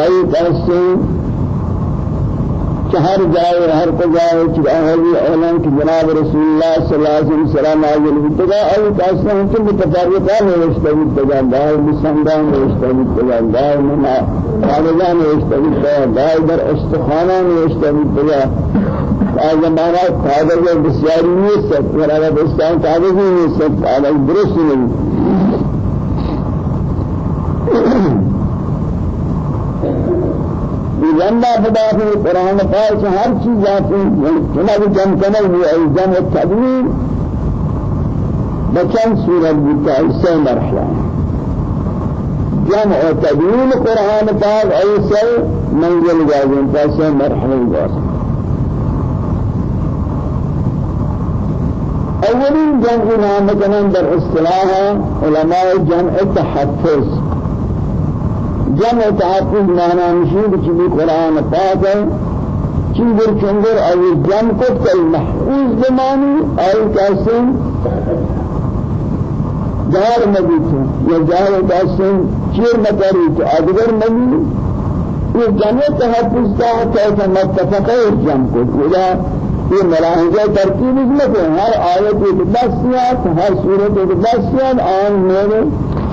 Speaker 1: آئی تحسن چہر جائے ہر کو جائے ہوئی اعلان کی جناب رسول اللہ صلی اللہ علیہ وسلم آئیل بتگا آئی تحسن ہم چل متفرقہ نوشتہ بتگا دائر بسندان نوشتہ بتگا دائر منا خالدان نوشتہ بتگا دائر در استخانہ نوشتہ بتگا آج ہمارا کاغذ بسیاری نہیں سکت ورہا بستان کاغذ نہیں سکت آج درست نہیں زندہ خدا في قرآن پاک ہر چیز آتی جناب جم کنل بھی ای جم تدویر بچن سورت بیتا ایسے مرحلہ۔ جمع تدویر قرآن پاک ایسے منزل جازن ایسے مرحلہ جازن اولین جمع نام کنن در اصطلاح علماء جمع تحفظ۔ جمع تعقل معنى مشهور چلی قرآن پاک ہے چندر چندر؟ ای جمع کو کل محفوظ بمانی؟ ای کاسن جار نبی تو یا جار کاسن چیر مکری تو آدگر نبی یہ جمع تحفظ کا کیسا متفقہ جمع کو خدا یہ ملاحظہ ترتیب اس میں ہر آیت ایک دس سیات ہر صورت ایک دس سیات آن میرے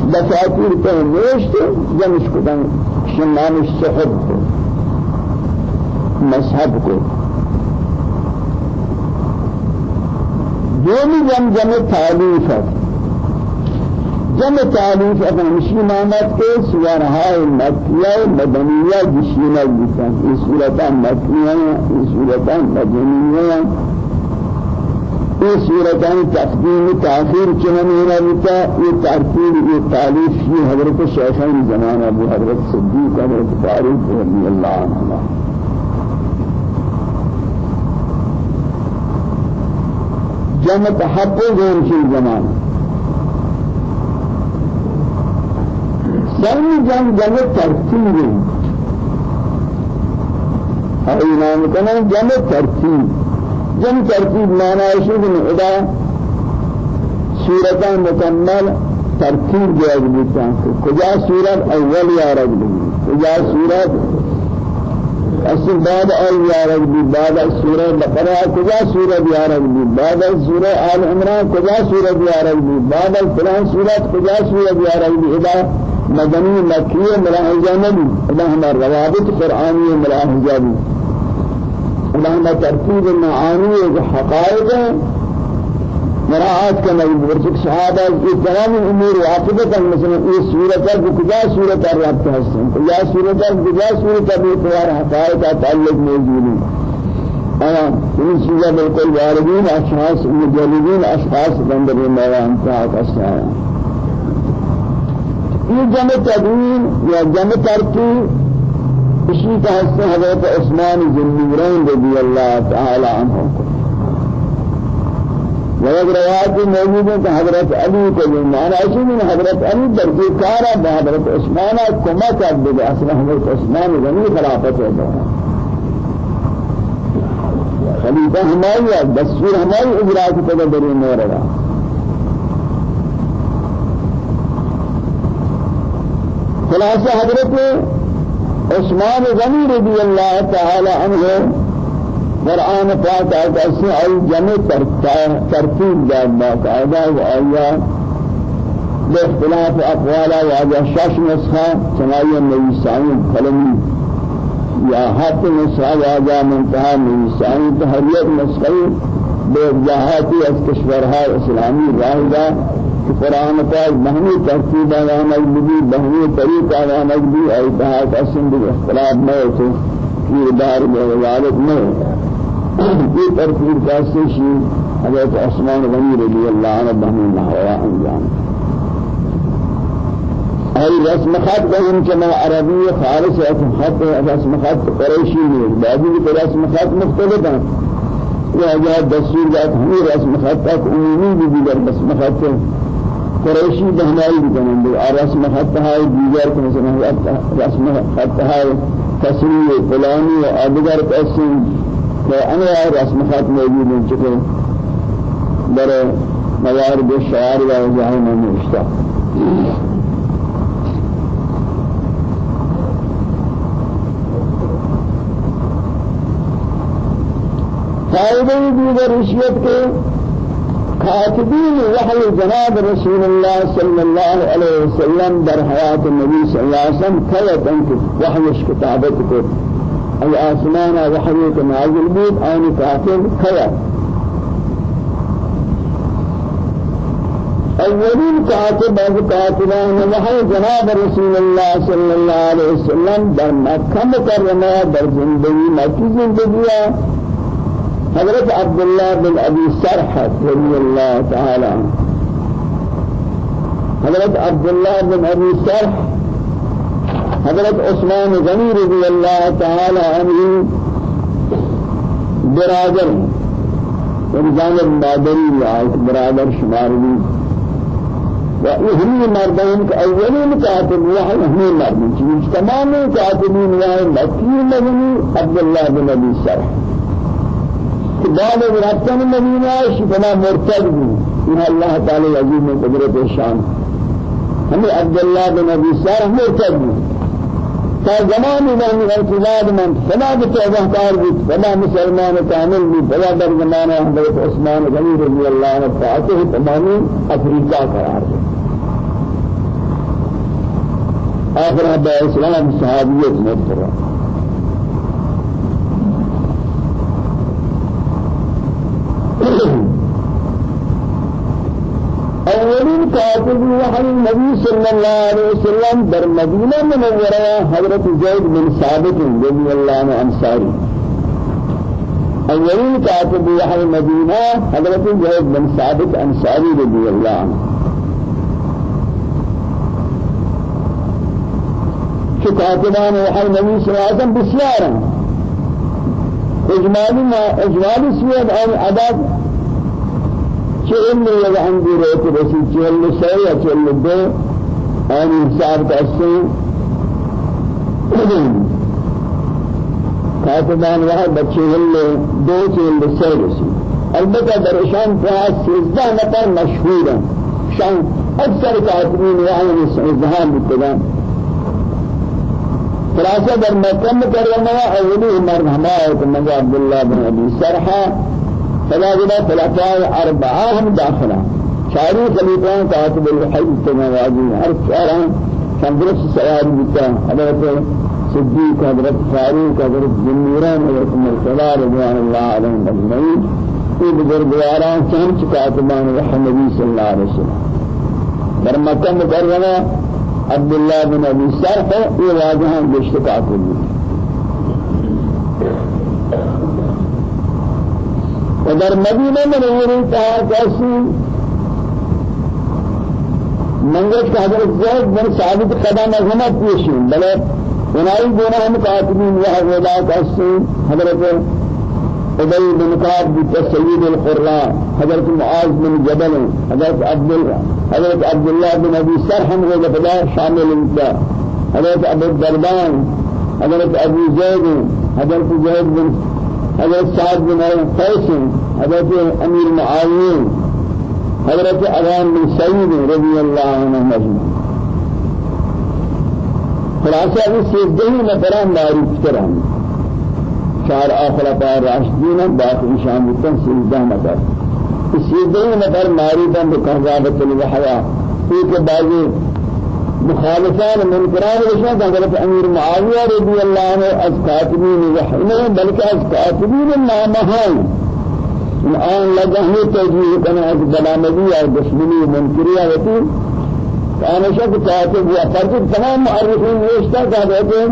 Speaker 1: کو نوشت جمش کدن شمان الصحب کو مذہب کو دومی جم جم تعلیف ہے جم تعلیف ہے ہمشی مانت کے سورہائے مکیہ مدنیہ جشینہ جسا یہ صورتہ مکیہ یہ صورتہ مدنیہ یہ صورتان تقدیم تاخیر چنین ہوتا یہ ترتیب یہ تعلیف یہ حضرت شیخین زمان ابو حضرت صدیق حضرت فاروق رضی اللہ عنہ۔ جمع تحفظ في زمان۔ سلم جمع جمع ترتیب ہے۔ نام کنا جمع ترتیب۔ جن ترتیب معنی شد ادا صورت مکمل ترتیب جائز بیتا کجا صورت اول یا رجل کجا صورت اصل بعد اول یا رجل بعد سورہ بقرہ کجا صورت یا رجل بعد سورہ آل عمران کجا صورت یا رجل بعد فلان صورت کجا صورت یا رجل ادا مدنی مکیہ ملاحظہ نبی ادا ہمارا روابط قرآنی ملاحظہ بھی لما ترتیب المعاني وحقائق مراعات كما يقول صحابة في تمام الأمور وعاقبة مثلا إيه سورة بكذا سورة الرب تحسن كذا سورة بكذا سورة بإطوار حقائق تعلق موجودين أنا من سورة بالكل واردين أشخاص مجلدين أشخاص بندر الموان تعاق أسعى یہ جمع تدوین یا جمع ترتیب اسی کا حصہ حضرت عثمان ذنورین رضی اللہ تعالی عنہ ویک روایت موجود ہے کہ حضرت علی کو مانا اسی میں حضرت علی درجے کارا حضرت عثمان کما کر دے اصل حضرت عثمان غنی خلافت ہے خلیفہ ہماری دستور ہماری اجرا کی تدبیر میں رہا خلاصہ حضرت عثمان غنی رضی اللہ تعالی عنہ قرآن پاک آیت ایسی آئی جمع ترتیب داد باقاعدہ و آیا باختلاف اقوالا و آجا شش نسخہ سنائی نبی سائن قلمی یا حت نسخہ و آجا منتہا نبی سائن تحریت نسخی بے جہاتی از کشورها اسلامی راہدہ قرآن پاک بہنی ترتیب آوانک بھی بہنی طریق آوانک بھی ایتہا قسم بھی اختلاف میں تو یہ دار میں غالب میں یہ ترتیب کاسے شی حضرت عثمان غنی رضی اللہ عنہ بہنی نحوہ انجام۔ أي رسم خط بهم كما عربية خالص خط رسم خط قريشي بعضي رسم خط مختلفة وهذا دستور ذات هم رسم خط عمومي بدل رسم خط قريشي بهنائي بكنن دي رسم خط هاي دیگر کو مثلا رسم خط هاي تسریع فلانی و آدگر تسریع فأنا رسم خط موجود من چکے۔ در موارد شعار و وضعی من نوشتا فائدہ دیگر رشوت کے خاتبین وحی جناب رسول اللہ صلی اللہ علیہ وسلم در حیات النبی صلی اللہ علیہ وسلم کھلت أنت وحیش کتابت کو ای آسمان وحی کے نازل بود آن کاتب کھلت اولین کاتب از کاتبان وحی جناب رسول اللہ صلی اللہ علیہ وسلم در مکہ مکرمہ در زندگی مکی زندگی حضرت عبد الله بن أبي سرح رضي الله تعالى حضرت عبد الله بن أبي سرح حضرت عثمان غني رضي الله تعالى عنه برادر. جانب بادری آیت برادر شمار بھی وإهمي مردين كأولين كاتب وحي إهمي مردين تمام كاتبين وحي مكي مدني عبد الله بن أبي سرح. بعد رفتن مدینہ شفنا مرتد بھی ان اللہ تعالی عزیز میں قدرت شان. ہمیں عبداللہ بن ابی سار مرتد بھی تا زمان میں من فلا بتوبہ کار بھی فلا مسلمان کامل بھی فلا در زمان حضرت عثمان غنی رضی اللہ عنہ فاتح تمامی افریقہ قرار دے آخر حبہ اسلام صحابیت مرتبہ اولین کاتب وحی نبی صلی اللہ علیہ وسلم در مدینہ منورہ حضرت زید بن ثابت رضی اللہ عنہ انصاری اولین کاتب وحی مدینہ حضرت زید بن ثابت انصاری رضی اللہ عنہ کاتبان وحی نبی صلی اللہ علیہ وسلم بسیارا اجمالی ما اجمالی سوید آن عدد چهل لگ عندي رأيت رسي چهل سه یا چهل دو؟ آن حساب کسی کاتبان وہاں بچهل دو چهل سه رسی البته در اشان فيها سيزده نفر مشهورا شان اکثر کاتبین وہاں ازدهام بتدان خلاصہ در مکہ مکرمہ اولی مرد ہمارے عبد الله بن ابی سرحہ فلا جدا خلفاء أربعة هم داخلا شاري خليفان كاتب الحي التنوازي هر شاران كان درس سواري بتا حضرت صديق حضرت فاروق حضرت جنيران حضرت مرسلا رضوان الله عليهم أجمعين في بزرگواران چند كاتبان وحي النبي صلى الله عليه وسلم. در مکہ مکرمہ عبداللہ بن ابی سرح واجہاں گشت کاتب ودر مدینہ منوری کہا کیسی منگت کا حضرت زید بن ثابت قدم عظمت پیشین بلے ونائی گونا ہم یہ ودا کیسی حضرت ابی بن کعب بن سید القراء حضرت معاذ بن جبل حضرت عبد حضرت عبد الله بن أبي سرحم وغدا شامل انت حضرت أبو الدردان حضرت أبو زيد حضرت زيد بن حضرت سعد بن قيس حضرت أمير معاوية حضرت عوام بن سعيد رضي الله عنه مجمع خلاصہ ابھی سیدھے نفران معروف کرام چار آخر پار راشدین باقی شام بکن سیدھے نفر سیدھے نفر معروفا بکہزابت الوحیا ایک بعضی مخالفان منکران وشان حضرت امیر معاویہ رضی اللہ عنہ از کاتبین وحی نہیں بلکہ از کاتبین نامہائی الآن لگہنے تجویح کنا از بلامدی اور دشمنی منکریہ ہوتی کانا شک کاتب و فرد تمام معرفین نوشتا کہ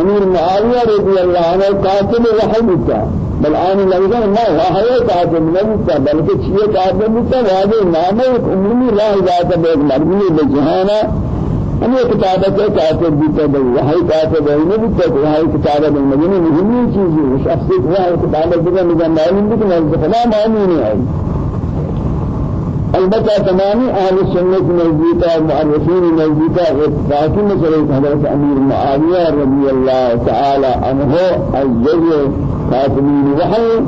Speaker 1: امیر معاویہ رضی اللہ عنہ کاتب وحی ہوتا بل آن لگن ما وحی کاتب نبتا بلکہ چیئے کاتب ہوتا واضح نامہ ایک عمومی راہ ذات بیگ مرمی بجہانا ہم یہ کتابت ہے کاتب بیتا ہے وحی کاتب ہے نہیں بیتا ہے وحی کتابت ہے مجھے مهمی چیز ہے شخص وحی کتابت ہے مجھے معلوم بھی کہ میں فلا معلوم نہیں ہے البتہ تمامی اہل سنت نزدیکہ معرفین نزدیکہ اتفاقی مسئلہ حضرت امیر معاویہ رضی اللہ تعالی عنہ جزء کاتبین وحی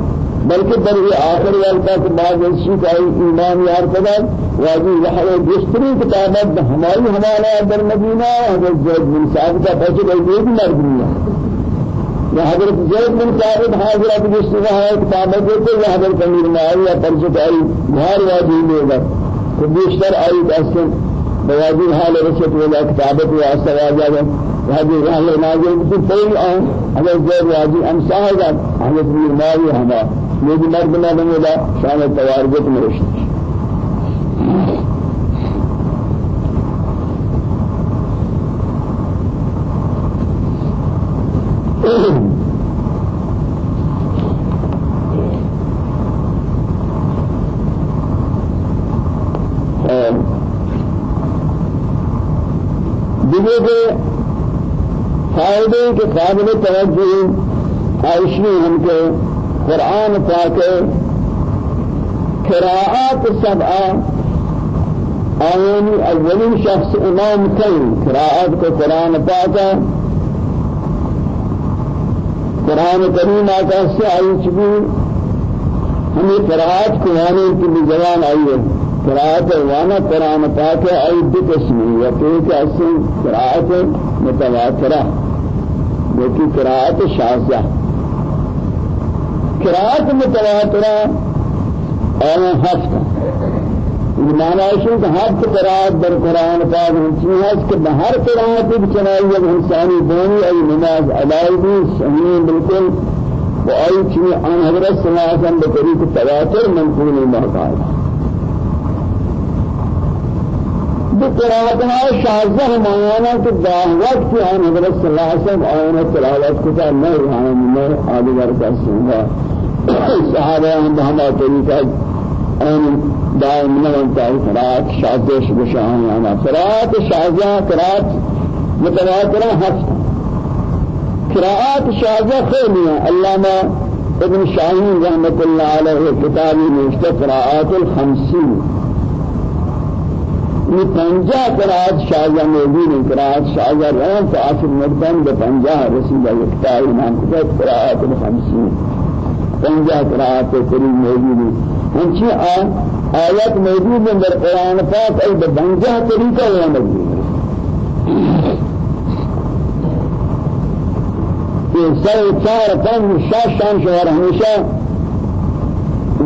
Speaker 1: بلکہ در یہ آخر والتا کہ بعض اسی کا ایمان یار قدر واجی وحی جستری کتابت ہماری ہمارا در مدینہ حضرت زید بن صاحب کا پیچھے گئی بھی مردمی ہے حضرت زید بن ثابت حاضرات جسنا ہے ہے تو یا حضرت امیر معاویہ پرچت آئی بہار واجی لے گا۔ تو بیشتر آئی دستن بواجی حال رسط ولا کتابت و آسواجہ هذه أهل نازل بس فين أن هذا زيد واجي أمساه هذا حضرت امیر معاویہ ہما۔ یہ مرد نہ بنے گا شان التوارجت مرشد دیگه کے فائدے کے قابل توجہ عائشی ہم کے قرآن پاک قراءات سبعہ آیانی اولین شخص امام کئی قراءات کو قرآن پاک قرآن کریم آتا سے آئی چکی ہمیں قرآت کو آنے کی بھی زبان آئی ہے قرآت وأنا قرآن پاک آئی دو قسمی تو کہ اصل قرآت متواترہ لیکن قرآت شاذہ قرآت متواترہ اور ہفتہ معنی ہے کہ ہر قرآت در قرآن پاک ہنچی ہے کہ بہر قرآت کی چنائی جب انسانی دونی ای نماز ادائی بھی صحیح بالکل. و ای چنی آن حضرت صلی اللہ علیہ وسلم بطریق تواتر منقول محقار بقراءتنا شازہ معنی کہ داہ وقت آن حضرت صلی اللہ علیہ وسلم آینا تلاوت کتا میں رہاں میں آدھگر کا سنگا صحابہ ہم ہما طریقہ آن دائم نوان تائی قرآت شازش بشاہن آنا قرآت شازہ قرآت متواترہ ہفت قرآت شازہ خیلی ہیں علامہ ابن شاہین رحمت اللہ علیہ کتابی نوشتہ قرآت الخمسین یہ پنجہ قرآت شازہ موجود ہیں قرآت شازہ رہن تو آخر مردن بپنجہ رسول اللہ کتابی نام قرآت الخمسین پنجہ قرآت قریب موجود ہیں ہنچی آیات موجود ہیں در قرآن پاک ای بنجہ طریقہ ہے موجود یہ سر چار پنج شش شان شوار ہمیشہ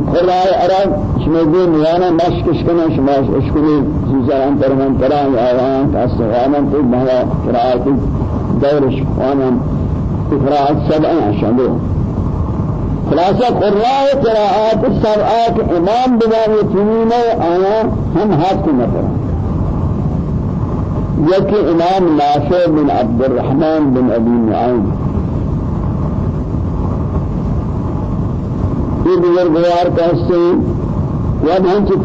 Speaker 1: قرآن عرب شمزی میانا مشکش کنن شما اشکری چیزان ترمن تران آوان تاسغانا تو بہا قرآت دورش وأنا قرآت سبعا شامل خلاصہ قراء قراءات السبعات إمام بنام يتمين آیا هم کو نفر يكي إمام نافع بن عبد الرحمن بن أبي نعيم. یہ بزرگوار کہتے ہیں وہ ہم سے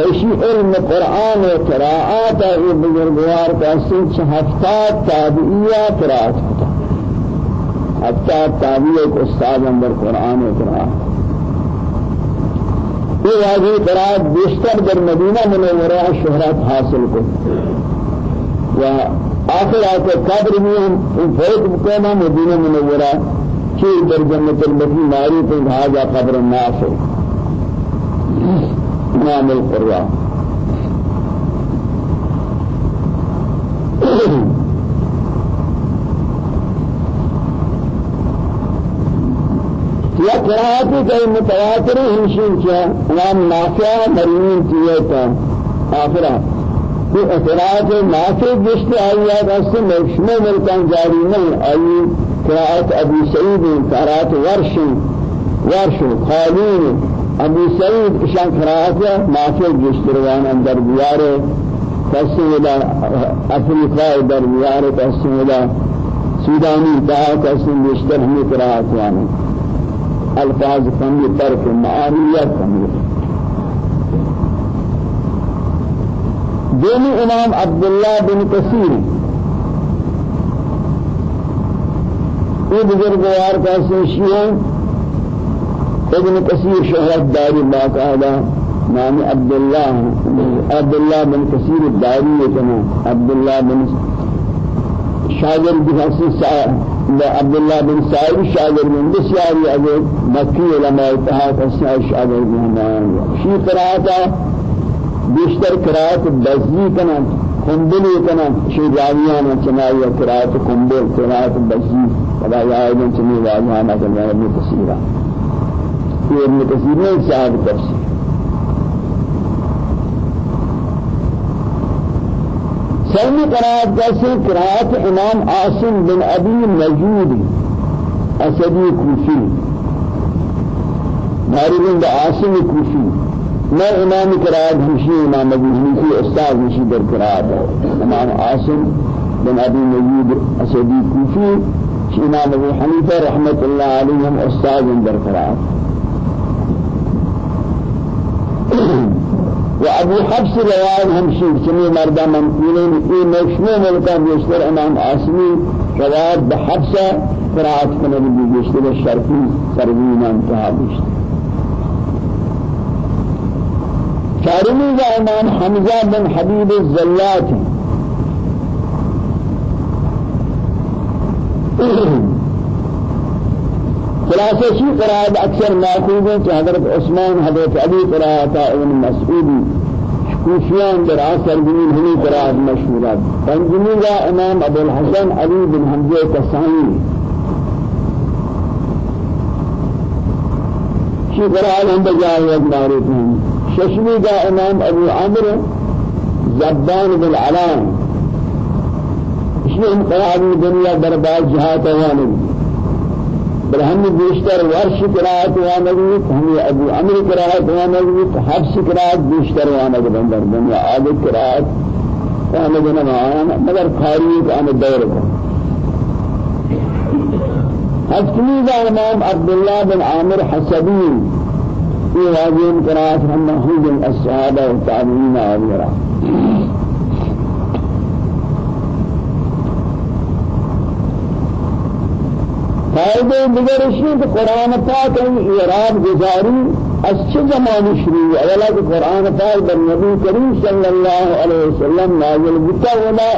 Speaker 1: ایشی علم قرآن و قراءات یہ بزرگوار کہتے ہیں ہفتاد تابعیہ قراءت کتا حتى تعبیر استاد اندر قرآن و قرآن یہ واضح قرآن بیشتر در مدینہ منورہ شہرت حاصل کو و آخر آخر قبر میں ہم فوت بکونا مدینہ منورہ چیر در جنت البقی معروف هذا قبر الناس امام القرآن یا قرآتی کئی متواتر ہمشین کیا امام نافع مرمین کیے تا آخرہ تو اعتراض نافع جشت آئیات اس سے مشمع ملکان جاری نہیں آئی قرآت ابی سعید قرآت ورش. ورش. خالین ابی سعید اشان قرآت نافع جشت روان اندر بیار تسویلا افریقہ در بیار تسویلا سودانی دا تسویل جشتر ہمیں قرآت وأنا الفاظ کمی ترک معانیت کمی دینی امام عبداللہ بن کثیر. یہ بزرگوار کا سنشیہ ابن کثیر شہرت داری باقاعدہ نام عبداللہ عبداللہ بن کثیر الداری کنا عبداللہ بن شاگر بن عبد الله بن سعيد شاگر من بسیاری از مکی علماء اتحاد اسناء شاگر من شی قرآتا بیشتر قرآت بزنی کنند قنبلی کنا شی راویان چنائی قرات قنبل قرات بسی ولا یائدن چنی واجہاں اگر میں ابن تفسیرہ یہ ابن تفسیر میں صاحب تفسیر سلمی قرات جیسے قرات امام عاصم بن ابی نجود اسدی کوفی ماری بن عاصم کوفی میں امام قرآن ہمشی امام ابو حنیفی استاد ہمشی در قرآن امام عاصم بن ابی نجید اسدی کوفی امام ابو حنیفہ رحمت اللہ علیہم استاد در قرآن و ابو حفص روایت ہمشی سمی مردہ منقولین ای مشمو ملکہ بیشتر إمام عاصمی روایت بحفص قرآن کنگی بیشتر شرفی سروین انتہا بیشتر چارمی کا إمام حمزہ بن حبیب الزلات. خلاصہ شی قرآن اکثر ماخوذ ہیں کہ حضرت عثمان حضرت علی قرآن ابن مسعودی کوفیان در عصر بنین ہمی قرآن مشہورات پنجمی کا امام ابو الحسن علی بن حمزہ کسانی۔ شی قرآن ہم بجائے ایک معروف ہیں ششمی کا امام ابو عمر زبان بن علام اسمه قرآن دنیا برباد وأنا برهم بیشتر ورش قرآت وأنا ہمیں ابو عمر قرآت وأنا حفظ قرآت بیشتر وأنا در دنیا عادت قرآت وأنا وأنا مگر خاریق عن الدور حفظنی کا امام عبداللہ بن عامر حسبین في هذه القراءات هم نحوذ الصحابة والتابعين وغيرها فائدے دیگر اشیاء کہ قرآن پاک ہے اعراب گزاری اچھے زمانے شروع اولا کہ قرآن پاک در نبی کریم صلی اللہ علیہ وسلم نازل بتا ولا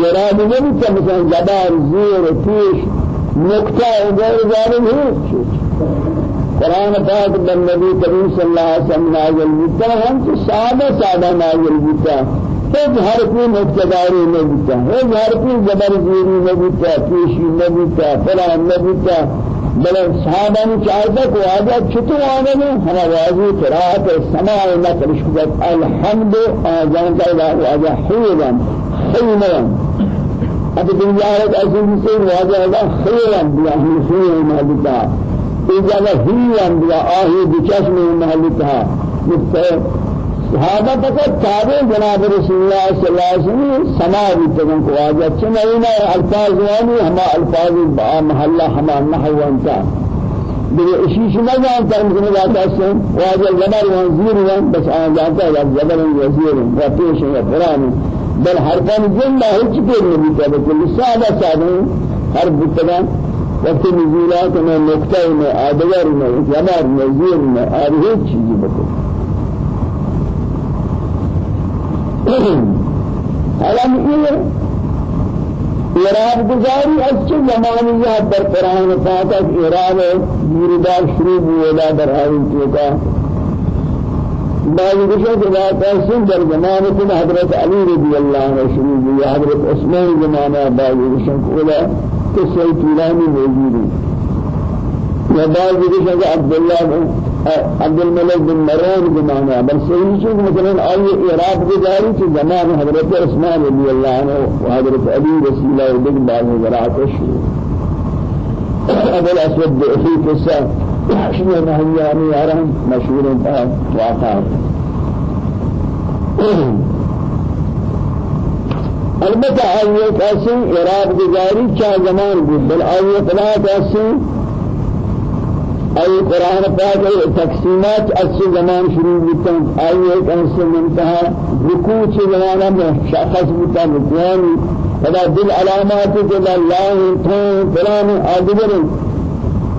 Speaker 1: اعراب نہیں تھا مثلا جبار زیر پیش نقطہ وغیرہ ظاہر ہے قرآن پاک بن نبی کریم صلی اللہ علیہ وسلم نازل بتا ہم تو سادہ سادہ نازل بتا ایک ہر کوئی مقتداری نہ بتا ایک ہر کوئی زبر زیری نہ بتا پیشی نہ بتا فلان نہ بتا بل صحابہ نے چاہتا کہ آجا چھتو آنے میں ہم واضح قرآت سماع نقل شکت الحمد آجان کا آجا حیلا حیلا اب دنیا ہے ایسی سے واضح خیلا بیا ہم خیلا بتا إجابة هي أنبياء آهي بچشم محلتها صحابة فقط تابع جناب رسول الله صلى الله عليه وسلم سماع بيتكم قواجه چنائنا الفاظ واني هما الفاظ محلة هما نحو انتا. بل اشیش نہ جانتا ہے مجھے جاتا ہے واجہ وزیر ہے بس آن جانتا ہے زبر وزیر و پیش ہے قرآن بل حرفان جن لا ہچ پہ نہیں کہتے کہ سادہ سادہ ہر بتنا وقت نزولات میں نقطہ میں آدگر میں جمار نزیر میں ہر ایک چیز حالا یہ اعراب گزاری اچھے زمانیات در قرآن پاک اعراب میردار شروع ہوئے در آئین کا بعض کشوں کے بعد ایسے در زمانے کے حضرت علی رضی اللہ عنہ شروع ہوئی حضرت عثمان زمانہ بعض کشوں کو قصہ طولانی موجود ہے یا بعض دیگر کہ عبداللہ عبد الملک بن مروان بمعنى. بل صحیح چیز مثلا إعراب کے جاری کہ زمان حضرت عثمان رضی اللہ عنہ و حضرت علی رسول اللہ بن بعض حضرات شروع أبو الأسود بأخي قصة شنو نهياني يارم مشهور واقع البتة آئیے کیسے إعراب گزاری چاہ زمان بود بل آئیے خدا کیسے آئیے قرآن پاک تقسیمات اچھے زمان شروع بودتا آئیے کیسے منتہا رکوع چھ زمانہ میں شخص بودتا رکوانی خدا دل علامات کے اللہ تھیں فلان آدگر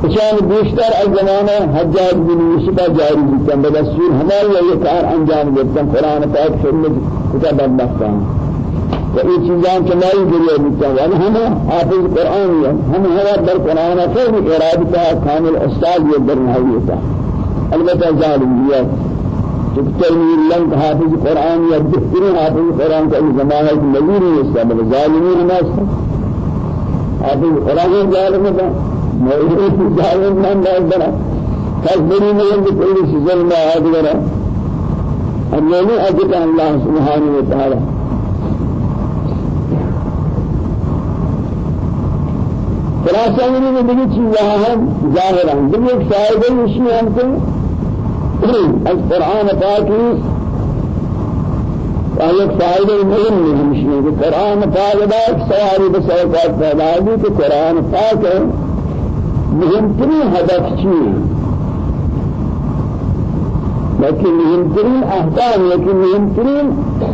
Speaker 1: شان بیشتر از زمانہ حجاج بن یوسف جاری بودتا بدستور ہمارے یہ کار انجام دیتا قرآن پاک خدمت کتاب اللہ وإي چیزان كمائی گریہ بتا ہے ہم حافظ قرآن ہے ہم ہوا در قرآن ہے ارادتا کامل استاد یہ در نحویتا البتہ ظالم دیا. تكتير لنك حافظ القرآن يا بهترين حافظ القرآن كأي زمانة نذير يستعمل ظالمين الناس حافظ القرآن ظالم ده مولود ظالم من لا يقدر كذبني من بكل ظلم هذا أنني أجد الله سبحانه وتعالى خلاصہ یہ نہیں دیکھی چیز ہے ظاہر ہے جب ایک فائدہ یہ ہم کو القرآن پاکی ایک فائدہ مهم ہے ہمشنے کہ قرآن پاک دا سواری بسوقات پیدا ہوئی کہ قرآن پاک مهمترین هدف چیه؟ لكن مهمترین احکام لیکن مهمترین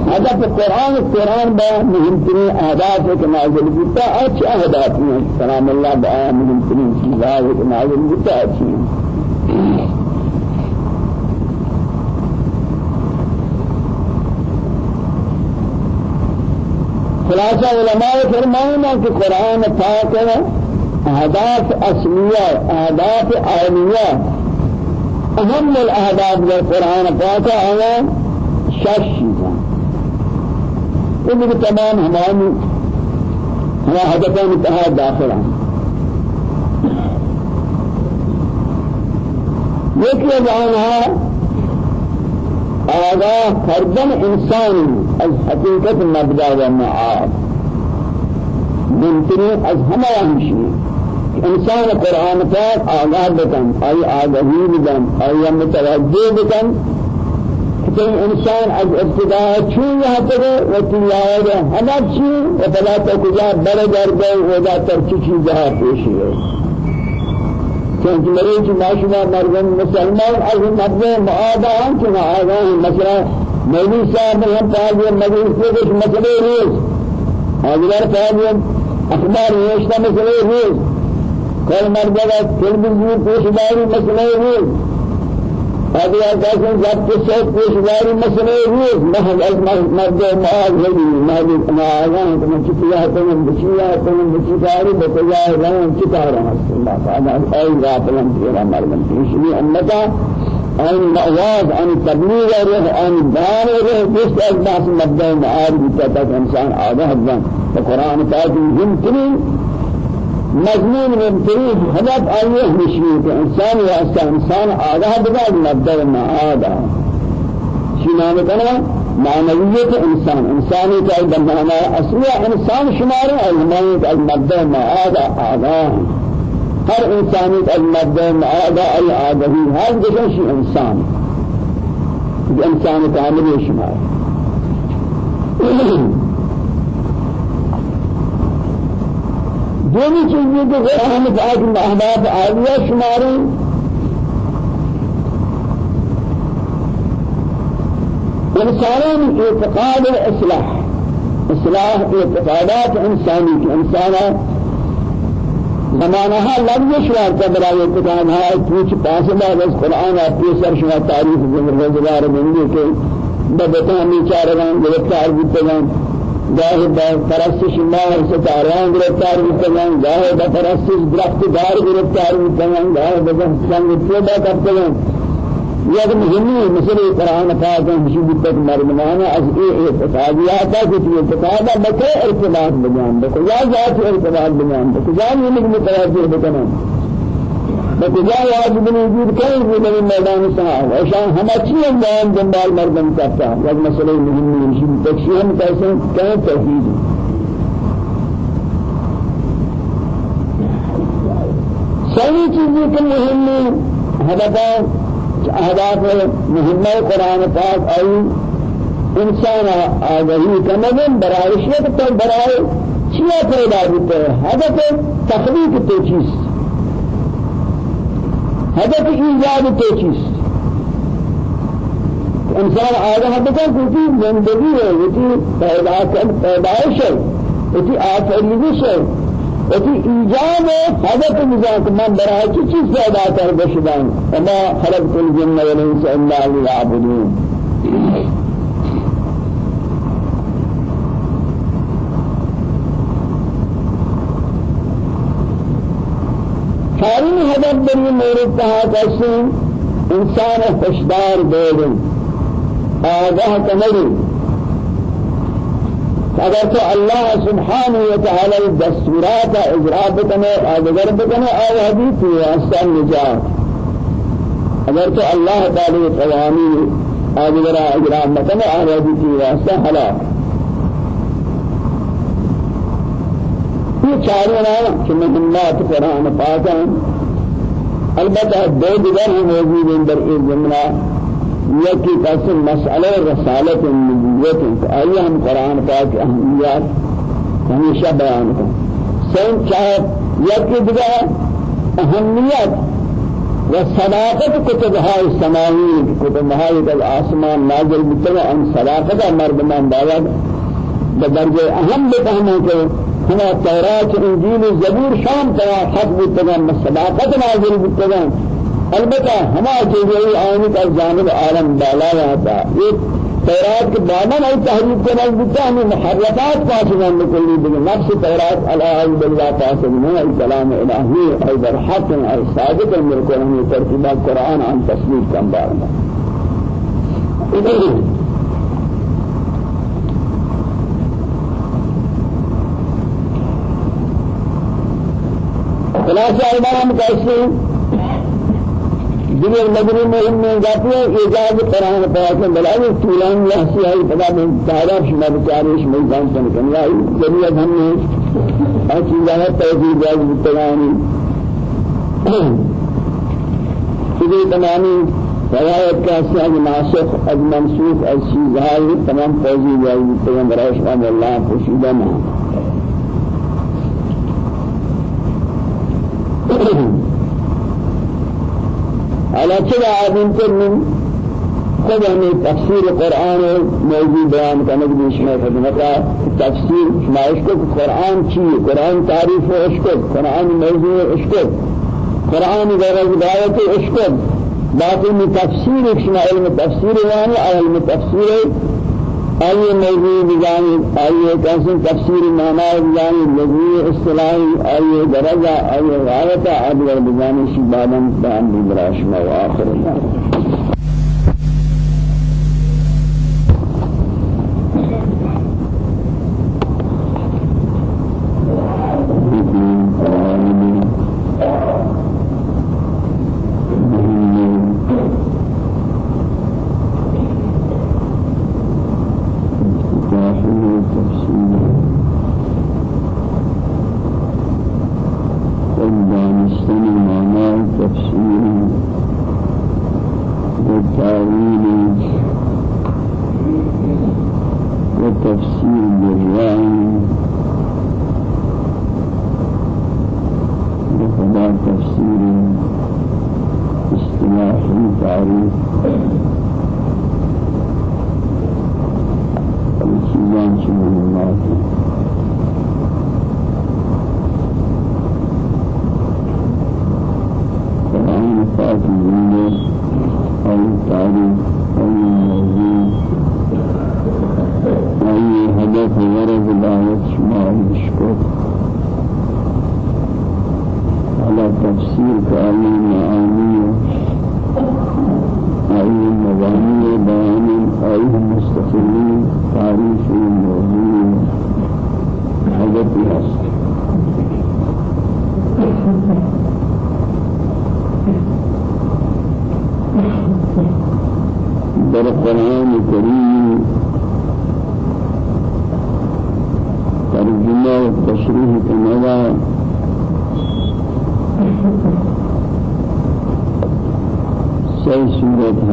Speaker 1: هدف قرآن قرآن با مهمترین أهداف که نازل بودتا اچ أهداف. ہیں سلام الله با مهمترین چیزها که نازل بودتا اچ خلاصہ علماء فرمائنا کہ قرآن پاک اهداف اصلیہ اهداف عالیہ أهم الاهداف القرآن پاک آیا شش چیزاں ان کے تمام ہماری ہمارا ہدفوں میں تحت داخل ہیں یکی جانها آگاه کردن انسان از حقیقت مبدأ و معاد. ممکن از همه همشی. انسان قرآن پاک آگاه بکن آئی آگاهی بدن آئی متوجه بکن کہ انسان از ابتداء چون یہاں تک و تیار ہدف چی و فلا تکجا بڑے درجے ودا ترچی چیزیں پیشی ہے چونکہ مریض معاشرہ مردم مسلمان از مبدأ معادہ ہم کہ معادہ مثلا مولوی صاحب ہم پاہدے مجلس کے کچھ مسئلے روز حاضرار پاہدے أخبار نوشتہ مسئلے روز کل مردہ تلویزیون پیشداری مسئلے هذا أساسا جاب كسر كوش داري مسألة روز ما هذا مرد ما هذا ما هذا ما هذا كم كتيا كم بشيا كم بشياري بتجاه ران كتارا الله تعالى أي غافلان تيرا مرمن تيشني أمتا. أن نواز أن تبليغ ره أن دار ره بس أسباس مبدأ معارف تتك إنسان عادة هذا القرآن تعالى يمكن مضمون مبتری هدف آئیه مشروع کہ انسان واسطہ انسان آگاہ بگاد مبدل معادا شی نام کنا معنویت انسان. انسانی کا بمعنى اصلی انسان شمار علمانی کا مبدل معادا آگاہ ہر انسانی کا مبدل معادا ای آگاہی ہر جگہ شی انسان انسان کامل دومی چیزیں قرآن پاک میں احباب عالیہ شمارے انسانان اعتقاد اصلاح. اصلاح اعتقادات انسانی کی انسانا زمانها لفظ شوار کا برای اعتقاد ہے کچھ فاصلہ بس قرآن اپنے سر شما تعریف زمرزگار بندے کے ببتانی چارگان گرفتار بیتگان با پرستش ماه ستاران گرفتار میکنن گاهی با پرستش درخت دار گرفتار میکنن گاهی با سنگ پیدا کرتن یک مهمی مثل قرآن پاک ہمشی بتک مرمانہ از ای اعتقادیات ہے کہ اعتقاد بکے ارتباط بجان بکجا ذات ارتباط بجان بکجا یہ متوجہ بکنن بکجا واجب وجود کئی بھی من میدان سنا وشان ہم اچھی بیان جنبال مردم کرتا؟ یک مسئلہ مهم ہمشی بتک ہم کیسے کہیں توحید صحیح چیزیں کہ مهم هدف أهداف مهمة القرآن پاک أي إنسان آگاهی کنن برای شیعت تو برای چیا پیدا ہوتے ہیں هدف تخلیق تو چیز هدف ایجاد تو چیز انسان آگاہ بکا کسی زندگی ہے یہ پیدا کر پیدائش ہے یہ آفرینش ہے وفي إيجاد هدف نظام من برای چی چیز پیدا کر بشدن وما خلقت الجن والانس إلا ليعبدون چارین هدف بری مورد تها کسی انسان خوشدار بیدن آگاہ کنری اگر تو اللہ سبحانہ وتعالی دستورات اجرا بکنے آدگر بکنے آو حدیث واسطہ نجات؟ اگر تو اللہ تعالی قوامی آدگر اجرا بکنے آو حدیث حلاک یہ چاروں نام کہ مہمات قرآن پاک ہیں البتہ دو دیگر ہیں موجود ہیں در ایک جملہ۔ یکی قسم مسئلہ رسالت النبوت آئی ہم قرآن پاک اہمیات ہمیشہ بیان کریں۔ سین چاہت یکی دیگر اہمیت و صداقت کتبهای السماوی کتبهای کل آسمان نازل بتنا آن صداقت مردمان باید بدرجه اهم بفهمیں ہمیں تورات انجیل زبور شام توا حق بتنا صداقت نازل بتنا البتہ ہما چیزیں آنے کا جانب عالم بالا رہتا یہ تورات کے بعد میں تحریف کے نزدیک ہمیں محرفات پاسنا نکلی بھی نفس تورات الہی باللہ پاسنا ہے کلام الہی ای در حق ای صادق. میرے کو ہمیں ترتیبہ قرآن عن تصویر کم بارنا. خلاصہ إمام کیسے دیگر مدنی مهم میں جاتی ہے اجاز قرآن پاک میں بلائی طولان لحظی آئی پدا میں تعریف شما بچارش میزان سنکن یا جمعیت ہم نے ایسی ظاہر توجیح جاز بتگانی اسی تمامی روایت کا سیاج ناسخ از منسوخ از چیزهای تمام توجیح جاز بتگان برای شما اللہ خوشیدہ مہم على كذا آدم من خود ہمیں تفسیر قرآن موضوع بیان کرنے کی شما خدمتا تفسیر شما اشکو قرآن چیئے قرآن تعریف و اشکو قرآن موضوع اشکو قرآن غیر ہدایت اشکو باقی میں تفسیر شما علم تفسیر یعنی علم تفسیر آئیے موضوع بجانب آئیے کیسے تفسیر معنی بجانب لغوی اصطلاحی آئیے درجہ آئیے غایتہ عدل بجانب شباباً بان ببراشمہ وآخر تعريف السودان سبحان الله القرآن فاتح جميل أو التعريف أو الموضوع أي هدف غرض الآية شمال الشكر على تفسير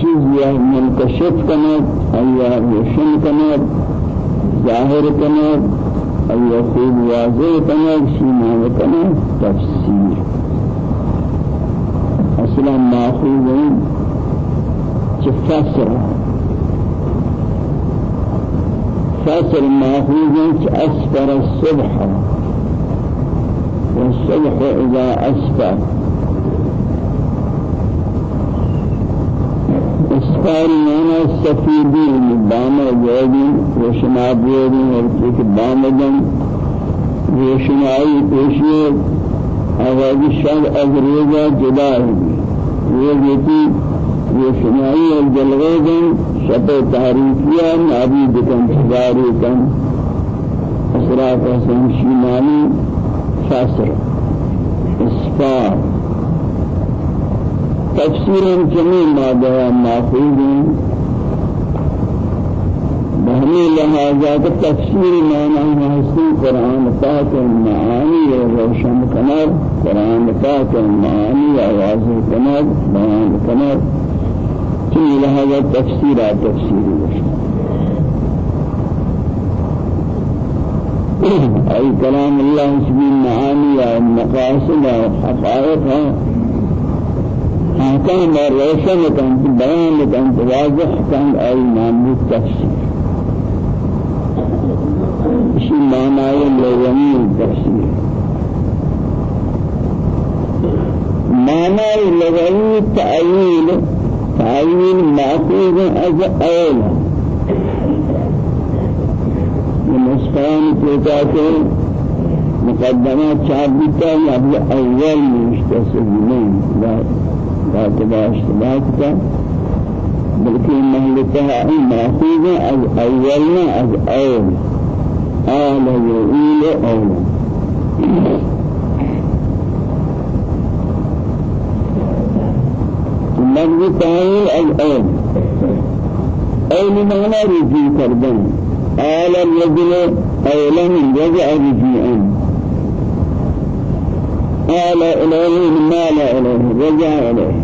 Speaker 1: چیز یا منکشف کند یا روشن کند ظاهر کند یا خوب واضح کند سیمان کند تفسیر. أصلا ماخوذ چه فسر فسر ماخوذ چه اسفر الصبح والصبح اذا اسفر اسفار مانا سفیدی باما جوابی وشما بیوری ورکی باما جن وشمائی پیشی آوازی شاد از ریزا جدا ہوگی ریزیتی وشمائی از جلوے جن شب تحریفیہ نابی بکن تجاری کن۔ اسراف حسن شیمانی فاسر اسفار تفسير جميع ماذا ماخوذ بهمي لهذا تفسير معنى حسن قرآن پاک المعاني وروشن كمال قرآن پاک المعاني آواز كمال بيان كمال كل لهذا تفسير تفسير أي كلام الله سبحانه معاني المقاصد وحقائقها احکام روشن کن بیان کن واضح کن ای نام تفسیر اسی معنی لغوی تفسیر معنی لغوی تعیین تعیین مأخوذ از اول. نسخان کہتا مقدمة شعبتا یا اول مشتسلين كاتبا اشتباك کا بلکہ محلتها المأخوذ از اولنا از اول آل يؤيل أولا لفظ تعيل الأول أول معنى رجوع كردن آل الرجل أولا رجع رجوعا آل إليه مال إليه رجع إليه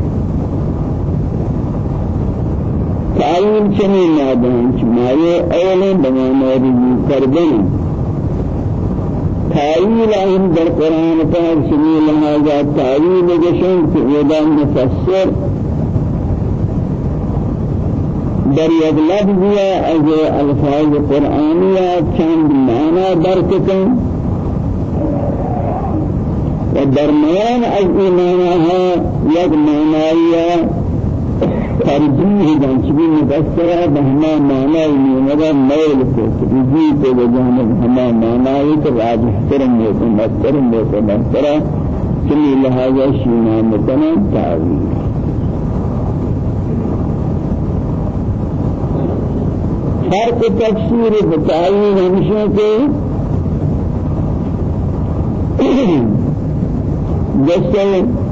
Speaker 1: تعلم شمي نادان شماية أولا بما رجوع كردن تعويل عن در قرآن پاک سمی لہذا تعویل جشن ودا مفسر. در یک لفظ از الفاظ قرآنیہ چند معنی برکتن ودرمیان از ایمانها یک معنایی ترجیح دن چبی مفسرہ بہما معنی نیمدہ میل کو ترجیح کو بجانب ہما معنی تو راجح کرم لیتے مسترم لیتے مسترہ چلی لہذا شینا متنا تعویل. فرق تفسیر بتعویل ہمشہ کے جسے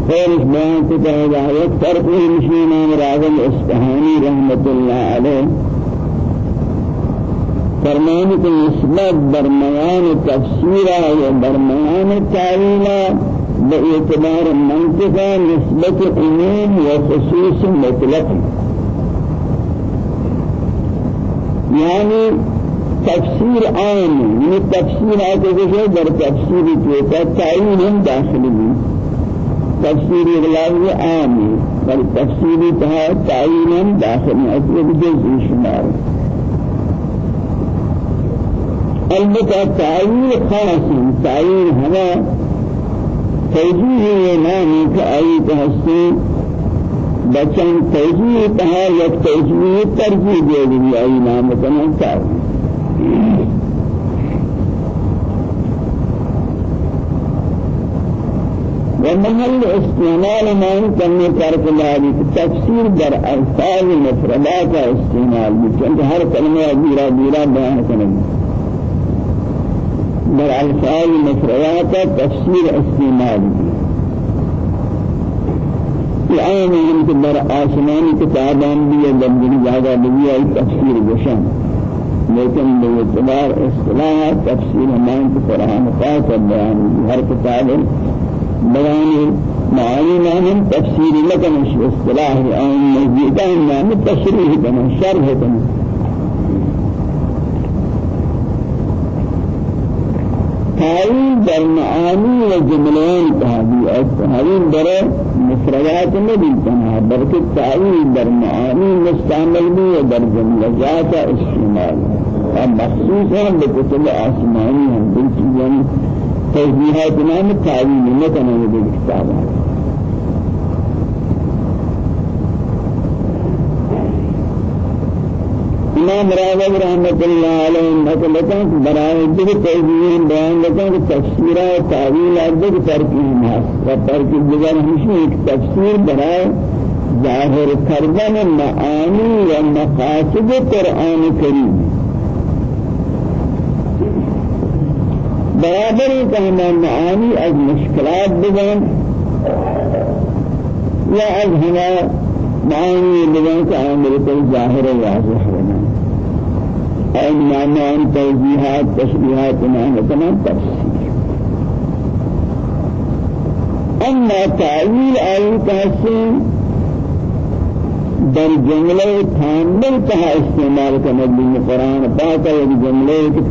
Speaker 1: خيرش بيان كتاب آيات فرق المسلمين راغ الإسفهاني رحمة الله عليه فرمان کی نسبت برمیان تفسیر و برمیان تعویل باعتبار منطق نسبت عموم و خصوص مطلق۔ يعني تفسير عام يعني تفسير هذا در تفسير كيف تعويل هم داخل لفظ عام بل تفسير تها تعيينا داخل أسلوب جزء شمار. البته تعيين خاص تعيين هذا توجيه نامي كأي تحسين بچن توجيه تها یک توجيه ترجیح دے ای نام تعیین ومحل استعمال ما كمي ترك ذلك تفسير در ألفاظ مفردات استعمال. بچند هر كلمة ديرا ديرا بيان كنن در ألفاظ مفردات تفسير استعمال. الآن هم كبر آسماني كتابان بيه لبني جاگا بيه اي تفسير بشان لیکن باعتبار اصطلاح ہمان کے قرآن پاک بیان. ہر کتاب بیان معانی نام تفسیر لکن اصطلاح آن مزیدان نام تشریح کنا شرح کنا تعویل در معانی و جملان تهدی از تعویل در مفردات نبی تنها بلکه تعویل در معانی مستعمل بھی و در جملات استعمال. و مخصوص هم بکتب آسمانی توضیحات نام نکنه به کتابات إمام راغب رحمت اللہ علیہ مطلقاً برائے دیکھ تحضیر بیان لکاں کہ تفسیرہ تعویل عدد ترکیم ہے و ترکیم دیگر ہمشی ایک تفسیر برائے ظاہر کردن معانی و مقاصد قرآن کریم۔ برابر ہمیں معانی از مشکلات بگن یا از بگن کہ عامل کو ظاہر واضح بنا أي معنى توجيهات تشبيهات معنى تمام تفسير أما تعويل آية تحسين در جملة تامل تها استعمال كمدلين القرآن باقا يك جملة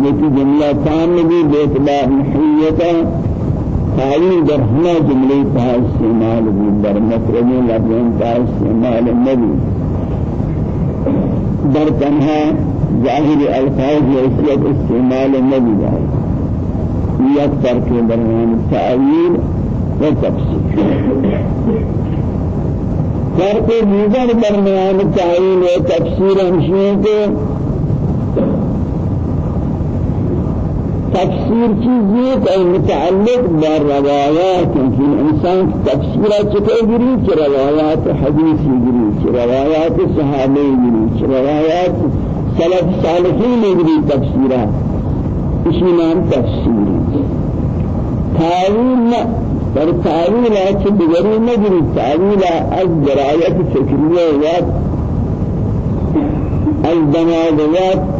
Speaker 1: تامل يك جملة تامل بي بإطلاع محيطة تعويل در هنا جملة تها استعمال بي در مفرمين لفظين تها استعمال النبي در تنها ظاهر الفاظ حیثیت استعمال نبی جائے۔ یک فرق درمیان تعویل و تفسیر فرق دیگر درمیان تعویل و تفسیر ہمشی کہ تفسير چیزی کہ متعلق بالروايات کہ انسان تفسیر چکے گری کہ روایات حدیثی گری کہ روایات صحابی گری کہ روایات سلف صالحین گری تفسیرہ اسی نام تفسیر تعویل پر تعویل اچ دیگری نگری تعویل از درایت فکریه و از دماغیات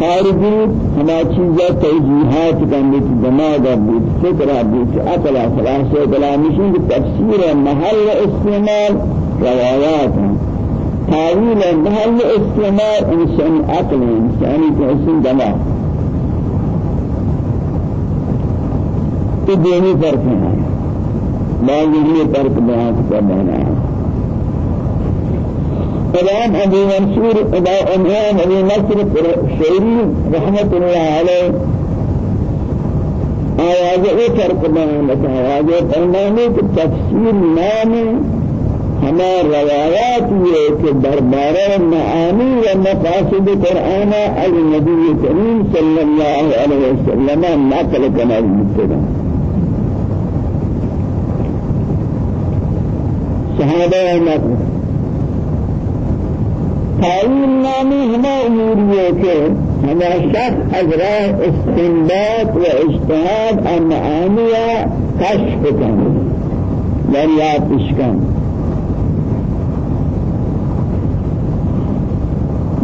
Speaker 1: خارجی ہما چیزا توجیحات کرنے کی دماغ بیت فکر بیت عقل خلاصہ کلامشین کی تفسیر محل استعمال روایات ہیں تعویل محل استعمال انسان عقل انسانی اسم دماغ. تو دینی فرق ہے بعض یہ فرق بیان کرنا ہے إمام أبي منصور إمام أبي نصر الشعري رحمة الله عليه. آواز اے فرق بیان لتا آواز فرمانے کہ تفسیر نام ہما روایات یہ کہ دربارہ معانی و مقاصد قرآن علی نبی کریم صلی اللہ علیہ وسلم نقل کنا المتدہ صحابہ نقل۔ تعین نامی ہما اموریے کے أجراء استنباط و اجتهاد المعانیہ کشف کن دریاتش کن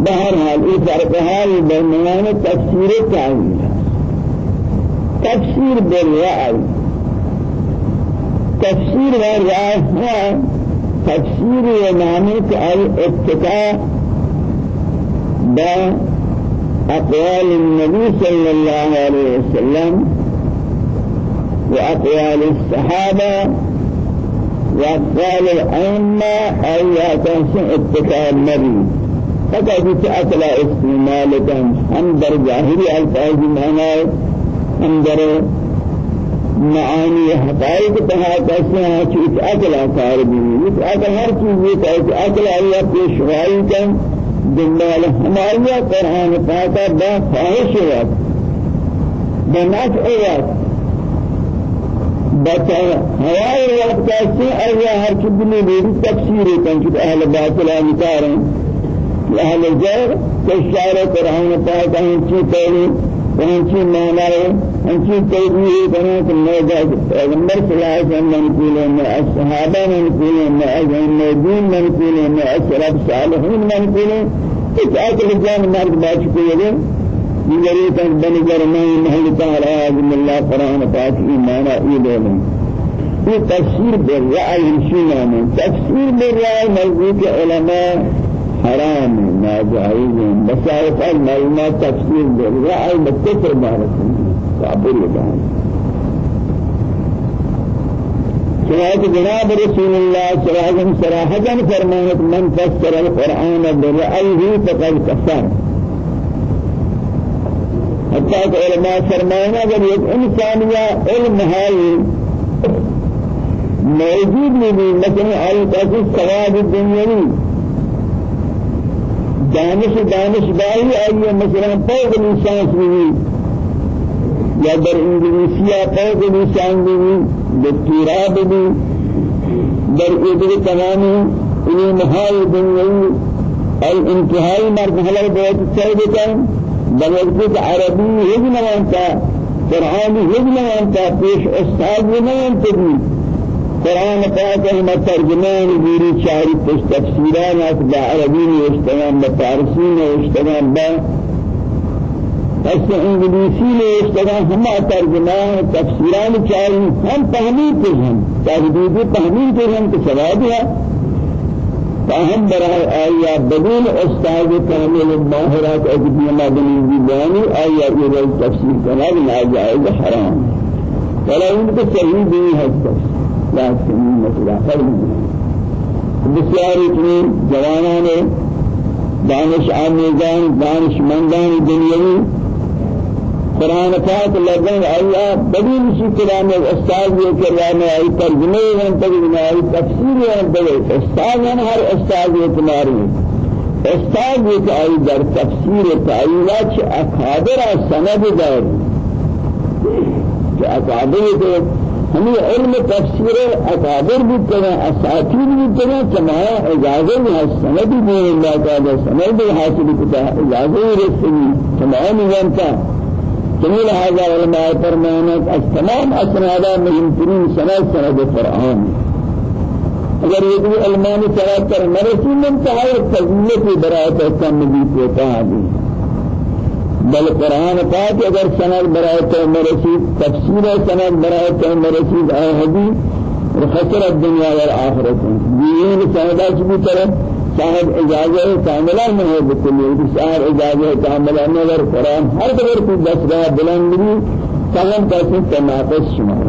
Speaker 1: بہرحال یہ فرق حال درمیان تفسیر تعین تفسیر بالرأي تفسیر بالرأي و نامک الاتقاء با أقوال النبي صلى الله عليه وسلم وأقوال الصحابة وأقوال الأئمة أي تحسن اتكاء النبي. فقد تأكل استعمالك هم در ظاهر الفاظ معنى هم در معانی حقائق. تها کیسے ہیں کہ اس عقل آثار بھی اس عقل دنبال ہماریا قرآن پاتا با خواہش وقت بنفع وقت بتا ہوائی وقت کیسے اللہ ہر چیزیں میری تفسیر ہے کہ اہل باطل انکار ہیں اہل زیر کشار قرآن پاتا ہیں چی پہلے فانشي ما نرى انشي تيجي كنا كنا جاء پیغمبر صلى الله عليه وسلم منقول ما الصحابة منقول ما النبيين منقول ما السلف الصالحين منقول اتأكد جان مرد باش كيله دیگری تن بنی جرمان محل تعالی من الله قرآن پاک ایمان ایدولن یہ تفسیر بالرأي شنو من تفسیر بالرأي نزدیک علماء حرام ناجائز بس قال ما تفسير بالرأي مكتر بارك تعبير بان سمعت جناب رسول الله صلى الله عليه وسلم صراحة فرمانت من فسر القرآن برأيه فقد كفر. حتى علماء فرمانا اگر ایک انسان یا علم ہے موجود نہیں مثلا آئی تاکہ ثواب دنیاوی دانش دانش بائی آئی مثلا فوق لیسانس بھی یا در انگلیسیا فوق لیسان بھی دکتورا بھی در ادھر تمامی انہیں محال دنیاوی اور انتہائی مرحلہ بہت صحیح دیتا بلکہ عربی ہی نوانتا قرآن ہی نوانتا پیش استاد بھی قرآن پاک ہم ترجمان بیری چاری پیش تفسیران اس با عربی اشتغام با فارسی اشتغام با اس میں ترجمان تفسیران چاری ہم تحمیل پیش ہم تحمیل تحمیل پیش ہم تو سواب ہے فهم برای آیا بدون استاد کامل ماهرات ادبی مدنی بیانی آیا یہ تفسیر کرنا حرام۔ ولا ان کو نہیں ہے لكن مسئلہ فرق بسیار اتنی جوانوں نے دانش آمیزان دانش مندان دنیاوی قرآن پاک لگن آیا بڑی مشی کلام استاد یہ کرانے آئی ترجمے ہیں ترجمے آئی تفسیر ہیں بڑے استاد ہیں ہر استاد یہ تمہاری استاد یہ آئی در تفسیر تعیلات اکابر سند دار کہ اکابر کے ہمیں علم تفسیر اکابر بھی کریں اساتیر بھی کریں چمایا اجازت ہے سند بھی اللہ تعالی سند حاصل کتا اجازت رسمی چمایا نہیں جانتا جميل هذا علماء فرمانك التمام أسنادا مهمترين سنة سنة القرآن اگر یہ بھی علمانی سرات کر مرسی منتہا فضیلت برایت کم بھی ہوتا ہے۔ بل قرآن پاک اگر سند برایت مرسی تفسیر سند برایت مرسی آہدی خسر الدنيا والآخرة دین سندا کی طرف صاحب اجازه كاملة من هو بكل صاحب اجازه كاملة نظر قرآن هر دور کی دس گاہ بلند بھی سلام کیسے تناقض شمار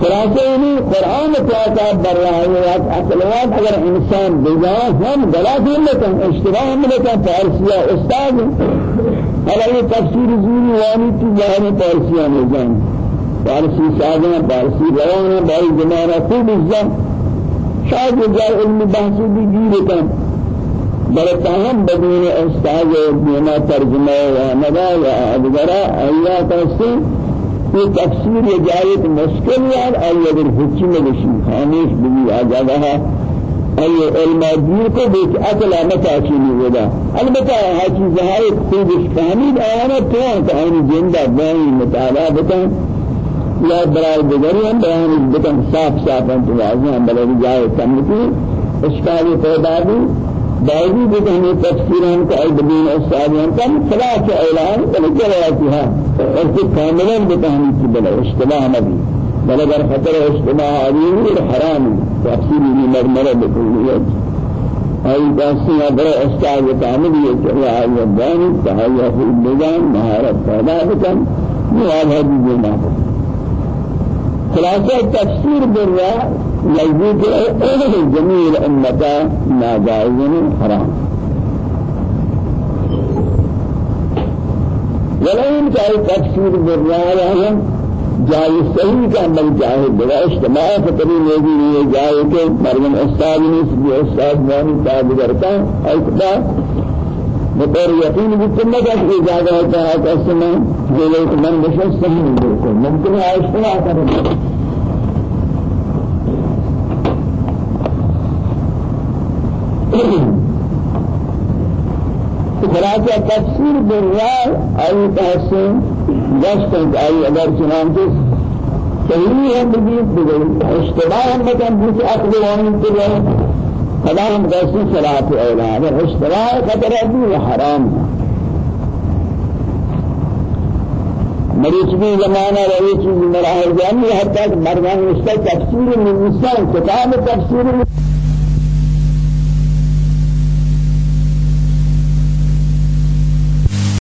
Speaker 1: خلاصہ قرآن کہتا برائیات اقلوات اگر انسان بجائے ہم غلط ہی لیکن اشتباہ ہم لیکن فارسیہ استاد. اگر یہ تفسیر زوری وانی تو جہاں فارسیہ میں جائیں فارسی سادنا فارسی علم بحثی بھی گیر کن بلتاہم بدون أستاذ دینا ترجمہ و ندا و ادگرہ آیات سے یہ تفسیر یہ جایت مشکل یار آئی اگر حکم بشی خاموش بھی آجادہ أي علم دين کو بیچ اصل متا چینی ودا البتہ آنا تو کا زندہ بین مطالعہ بتا یا برای دیگری هم بیان بکن صاف صاف هم تو واضح بلکه جای کم کی اشکالی کو ای بدین استاد ہم کم خلاف اعلان کہ کاملا بتہنی کی بلا اشتباہ نبی. بل اگر خطر اشتباہ عظیم حرام. تفسیر بھی مرمرہ بکلیت ای دستی برای استاد کامل یہ کہ آئی بیان تحیہ فی النظام مہارت پیدا بکن. یہ بھی نہ خلاصة تفسير بالرا نزدیک جميع الأمة ناجائز حرام ولكن كان تفسير بالرا هم جائز صحیح کا عمل چاہے بلا اجتماع فطری نیزی لیے جائے کہ مرمن استاد نے بھی استاد مانی تاب کرتا ہے بطور یقین بکنه که اجازه میں جو لوگ من بشن صحیح بالکل ممکن ہے اجتماع کریں خلاصہ تفسیر بالرائے آئی تحسین دستن آئی اگر چنانچہ صحیح ہے بگیت بگئی اشتباہ ہم بکن بوچ عقل وانی تبعی ہم دستی صلاة اولا اگر اشتباہ قدر ابی حرام. ہے مریض بھی زمانہ رہی چیز مراحل جانی حتی مردان کا تفسیر من انسان کتاب تفسیر